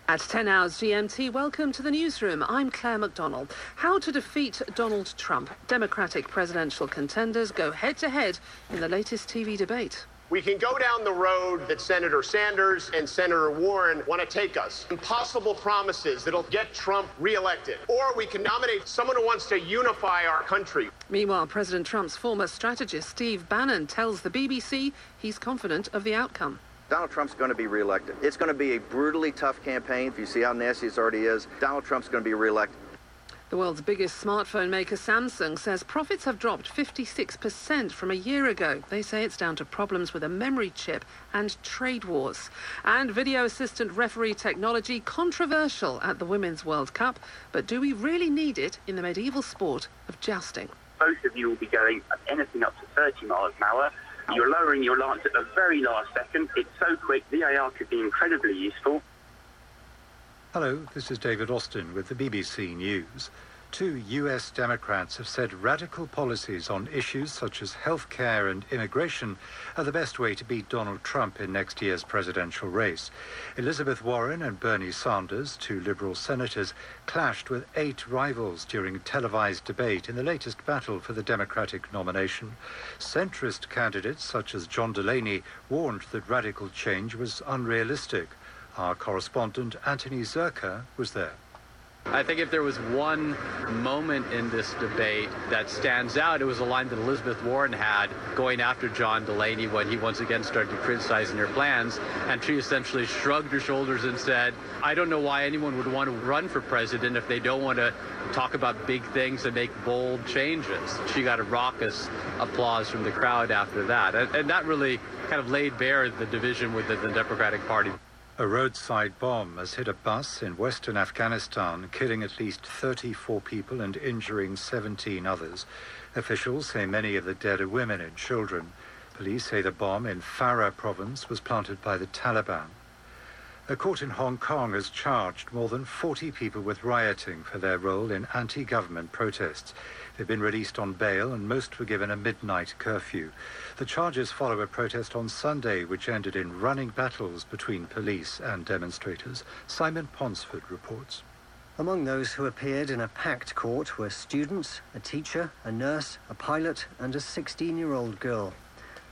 Speaker 9: At 10 hours GMT, welcome to the newsroom. I'm Claire McDonald. How to defeat Donald Trump. Democratic presidential contenders go head to head in the latest TV debate.
Speaker 45: We can go down the road that Senator Sanders and Senator Warren want to take us. Impossible promises that'll get Trump reelected. Or we can nominate someone who wants to unify our country.
Speaker 9: Meanwhile, President Trump's former strategist, Steve Bannon, tells the BBC he's confident of the outcome.
Speaker 55: Donald Trump's going to be reelected. It's going to be a brutally tough campaign. If you see how nasty it already is, Donald Trump's going to be reelected.
Speaker 9: The world's biggest smartphone maker, Samsung, says profits have dropped 56% from a year ago. They say it's down to problems with a memory chip and trade wars. And video assistant referee technology controversial at the Women's World Cup. But do we really need it in the medieval sport of jousting?
Speaker 56: Both of you will be going anything up to 30 miles an hour. You're lowering your lance at the very last second. It's so quick, VAR could be incredibly useful.
Speaker 13: Hello, this is David Austin with the BBC News. Two US Democrats have said radical policies on issues such as health care and immigration are the best way to beat Donald Trump in next year's presidential race. Elizabeth Warren and Bernie Sanders, two Liberal senators, clashed with eight rivals during televised debate in the latest battle for the Democratic nomination. Centrist candidates such as John Delaney warned that radical change was unrealistic. Our correspondent Anthony Zurcher was there.
Speaker 57: I think if there was one moment in this debate that stands out, it was a line that Elizabeth Warren had going after John Delaney when he once again started criticizing her plans. And she essentially shrugged her shoulders and said, I don't know why anyone would want to run for president if they don't want to talk about big things and make bold changes. She got a raucous applause from the crowd after that. And, and that really kind of laid bare the division within the Democratic Party.
Speaker 13: A roadside bomb has hit a bus in western Afghanistan, killing at least 34 people and injuring 17 others. Officials say many of the dead are women and children. Police say the bomb in Farah province was planted by the Taliban. A court in Hong Kong has charged more than 40 people with rioting for their role in anti-government protests. They've been released on bail and most were given a midnight curfew. The charges follow a protest on Sunday which ended in running battles between police and demonstrators. Simon Ponsford reports.
Speaker 58: Among those who appeared in a packed court were students, a teacher, a nurse, a pilot and a 16-year-old girl.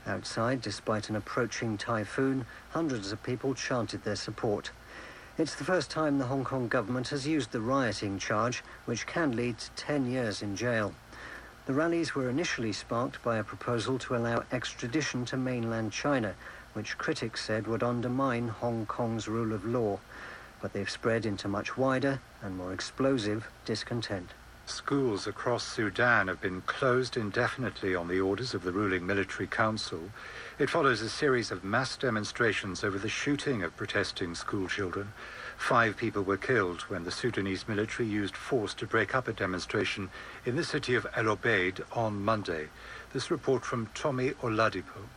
Speaker 58: Outside, despite an approaching typhoon, hundreds of people chanted their support. It's the first time the Hong Kong government has used the rioting charge, which can lead to 10 years in jail. The rallies were initially sparked by a proposal to allow extradition to mainland China, which critics said would undermine Hong Kong's rule of law. But they've spread into much wider and more explosive discontent.
Speaker 13: Schools across Sudan have been closed indefinitely on the orders of the ruling military council. It follows a series of mass demonstrations over the shooting of protesting schoolchildren. Five people were killed when the Sudanese military used force to break up a demonstration in the city of El Obeid on Monday. This report from Tomi Oladipo.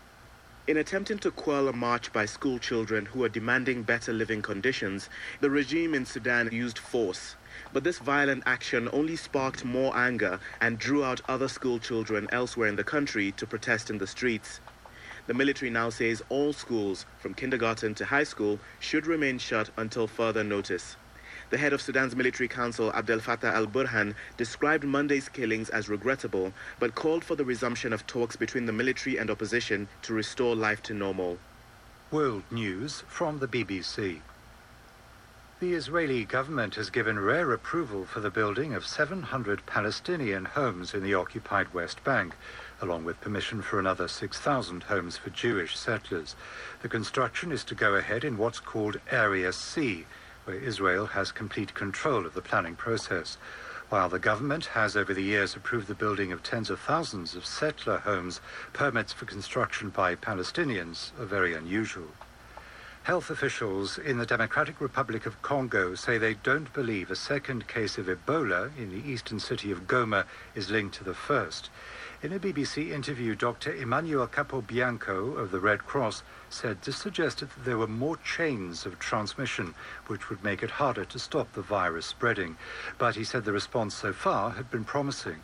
Speaker 59: In attempting to quell a march by schoolchildren who are demanding better living conditions, the regime in Sudan used force. But this violent action only sparked more anger and drew out other school children elsewhere in the country to protest in the streets. The military now says all schools, from kindergarten to high school, should remain shut until further notice. The head of Sudan's military council, Abdel Fattah al Burhan, described Monday's killings as regrettable, but called for the resumption of talks between the military and opposition to restore life to normal.
Speaker 13: World News from the BBC. The Israeli government has given rare approval for the building of 700 Palestinian homes in the occupied West Bank, along with permission for another 6,000 homes for Jewish settlers. The construction is to go ahead in what's called Area C, where Israel has complete control of the planning process. While the government has over the years approved the building of tens of thousands of settler homes, permits for construction by Palestinians are very unusual. Health officials in the Democratic Republic of Congo say they don't believe a second case of Ebola in the eastern city of Goma is linked to the first. In a BBC interview, Dr. Emmanuel Capobianco of the Red Cross said this suggested that there were more chains of transmission, which would make it harder to stop the virus spreading. But he said the response so far had been promising.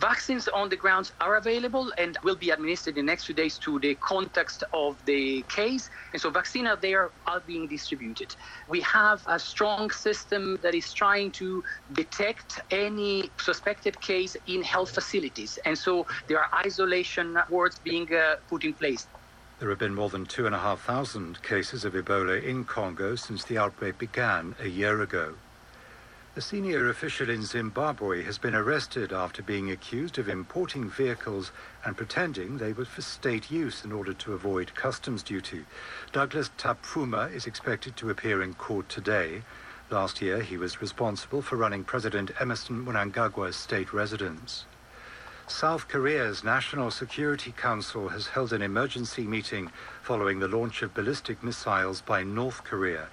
Speaker 60: Vaccines on the grounds are available and will be administered in the next few days to the context of the case. And so vaccines are there, are being distributed. We have a strong system that is trying to detect any suspected case in health facilities. And so there are isolation wards being uh, put in place.
Speaker 13: There have been more than 2,500 cases of Ebola in Congo since the outbreak began a year ago. A senior official in Zimbabwe has been arrested after being accused of importing vehicles and pretending they were for state use in order to avoid customs duty. Douglas Tapfuma is expected to appear in court today. Last year, he was responsible for running President Emmerson Mnangagwa's state residence. South Korea's National Security Council has held an emergency meeting following the launch of ballistic missiles by North Korea.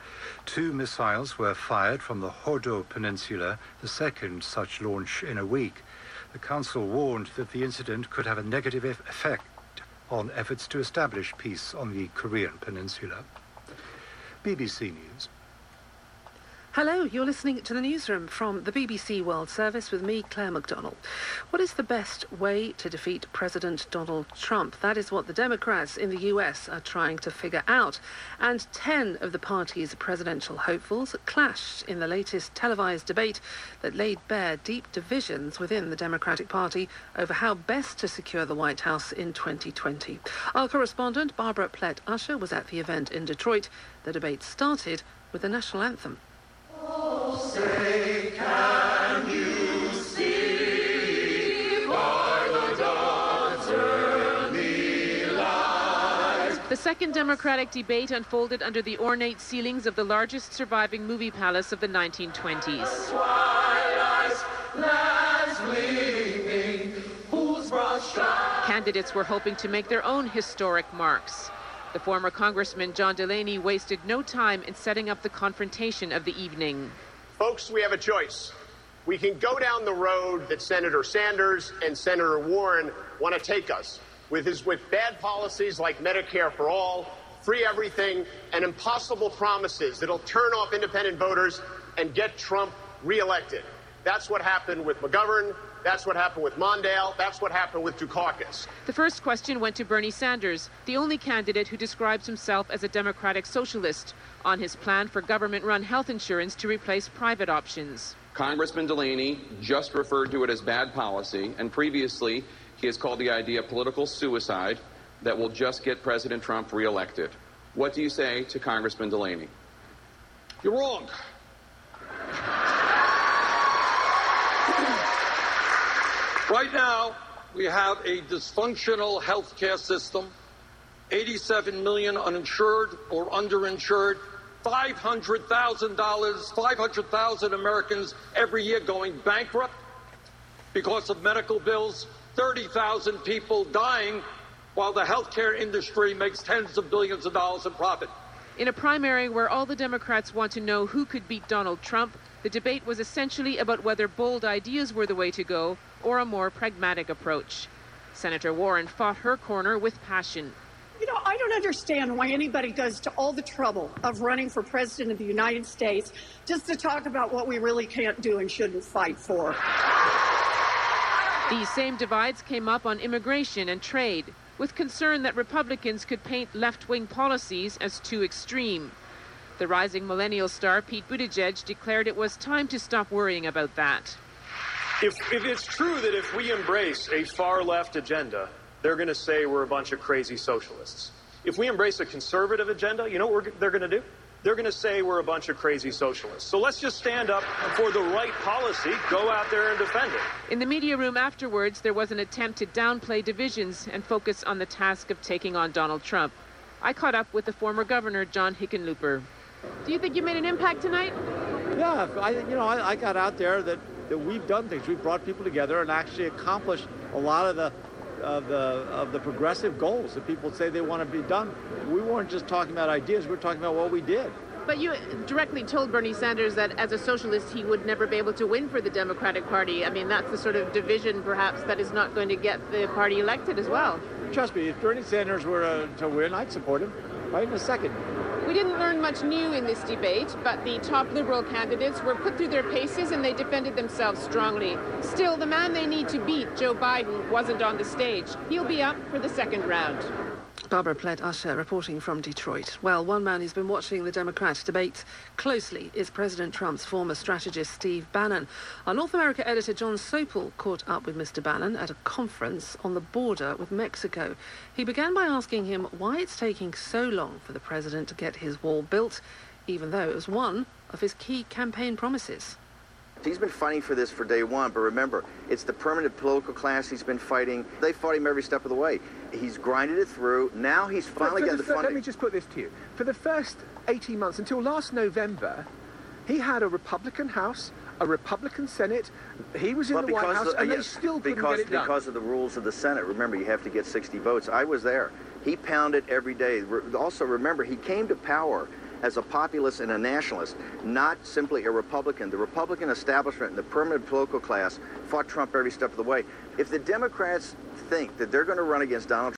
Speaker 13: Two missiles were fired from the Hodo Peninsula, the second such launch in a week. The Council warned that the incident could have a negative effect on efforts to establish peace on the Korean Peninsula. BBC News.
Speaker 14: Hello, you're listening to the newsroom from the BBC World Service with me, Claire McDonald. What is the best way to defeat President Donald Trump? That is what the Democrats in the US are trying to figure out. And 10 of the party's presidential hopefuls clashed in the latest televised debate that laid bare deep divisions within the Democratic Party over how best to secure the White House in 2020. Our correspondent, Barbara Plett Usher, was at the event in Detroit. The debate started with the national anthem.
Speaker 38: The
Speaker 14: second Democratic debate unfolded under the ornate ceilings of the largest surviving movie palace of the 1920s.
Speaker 38: Twilight lands gleaming, whose broad stripes
Speaker 14: Candidates were hoping to make their own historic marks. The former Congressman John Delaney wasted no time in setting up the confrontation of the evening.
Speaker 45: Folks, we have a choice. We can go down the road that Senator Sanders and Senator Warren want to take us with his with bad policies like Medicare for all, free everything, and impossible promises that'll turn off independent voters and get Trump reelected. That's what happened with McGovern. That's what happened with Mondale. That's what happened with Dukakis.
Speaker 14: The first question went to Bernie Sanders, the only candidate who describes himself as a democratic socialist, on his plan for government run health insurance to replace private options.
Speaker 61: Congressman Delaney just referred to it as bad policy, and previously he has called the idea political suicide that will just get President Trump reelected. What do you say to Congressman Delaney?
Speaker 62: You're wrong. Right now, we have a dysfunctional healthcare system, 87 million uninsured or underinsured, $500,000, 500,000 Americans every year going bankrupt because of medical bills, 30,000 people dying while the healthcare industry makes tens of billions of dollars in profit.
Speaker 14: In a primary where all the Democrats want to know who could beat Donald Trump, the debate was essentially about whether bold ideas were the way to go or a more pragmatic approach. Senator Warren fought her corner with passion.
Speaker 11: You know, I don't understand why anybody goes to all the trouble of running for president of the United States just to talk about what we really can't do and shouldn't fight for.
Speaker 14: These same divides came up on immigration and trade, with concern that Republicans could paint left wing policies as too extreme. The rising millennial star Pete Buttigieg declared it was time to stop worrying about that.
Speaker 63: If, if it's true that if we embrace a far left agenda, they're going to say we're a bunch of crazy socialists. If we embrace a conservative agenda, you know what we're, they're going to do? They're going to say we're a bunch of crazy socialists. So let's just stand up for the right policy, go out there and defend it.
Speaker 14: In the media room afterwards, there was an attempt to downplay divisions and focus on the task of taking on Donald Trump. I caught up with the former governor, John Hickenlooper. Do you think you made an impact tonight?
Speaker 64: Yeah, I, you know, I, I got out there that, that we've done things. We've brought people together and actually accomplished a lot of the of the of the progressive goals that people say they want to be done. We weren't just talking about ideas; we were talking about what we did.
Speaker 14: But you directly told Bernie Sanders that as a socialist, he would never be able to win for the Democratic Party. I mean, that's the sort of division, perhaps, that is not going to get the party elected as well.
Speaker 64: Trust me, if Bernie Sanders were uh, to win, I'd support him right in a second.
Speaker 14: We didn't learn much new in this debate, but the top Liberal candidates were put through their paces and they defended themselves strongly. Still, the man they need to beat, Joe Biden, wasn't on the stage. He'll be up for the second round.
Speaker 38: Barbara Plett Usher reporting from Detroit. Well, one man who's been watching the Democrat debates closely is President Trump's former strategist Steve Bannon. Our North America editor John Sopel caught up with Mr. Bannon at a conference on the border with Mexico. He began by asking him why it's taking so long for the president to get his wall built, even though it was one of his key campaign promises.
Speaker 55: He's been fighting for this for day one, but remember, it's the permanent political class he's been fighting. They fought him every step of the way. He's grinded it through. Now he's finally getting the,
Speaker 59: fir-
Speaker 55: funding.
Speaker 59: Let me just put this to you. For the first 18 months, until last November, he had a Republican House, a Republican Senate. He was in
Speaker 55: But
Speaker 59: the White House,
Speaker 55: of-
Speaker 59: and
Speaker 55: yes,
Speaker 59: they still couldn't
Speaker 55: because,
Speaker 59: get it done.
Speaker 55: Because of the rules of the Senate. Remember, you have to get 60 votes. I was there. He pounded every day. Also, remember, he came to power as a populist and a nationalist, not simply a Republican. The Republican establishment and the permanent political class fought Trump every step of the way. If the Democrats think that they're going to run against Donald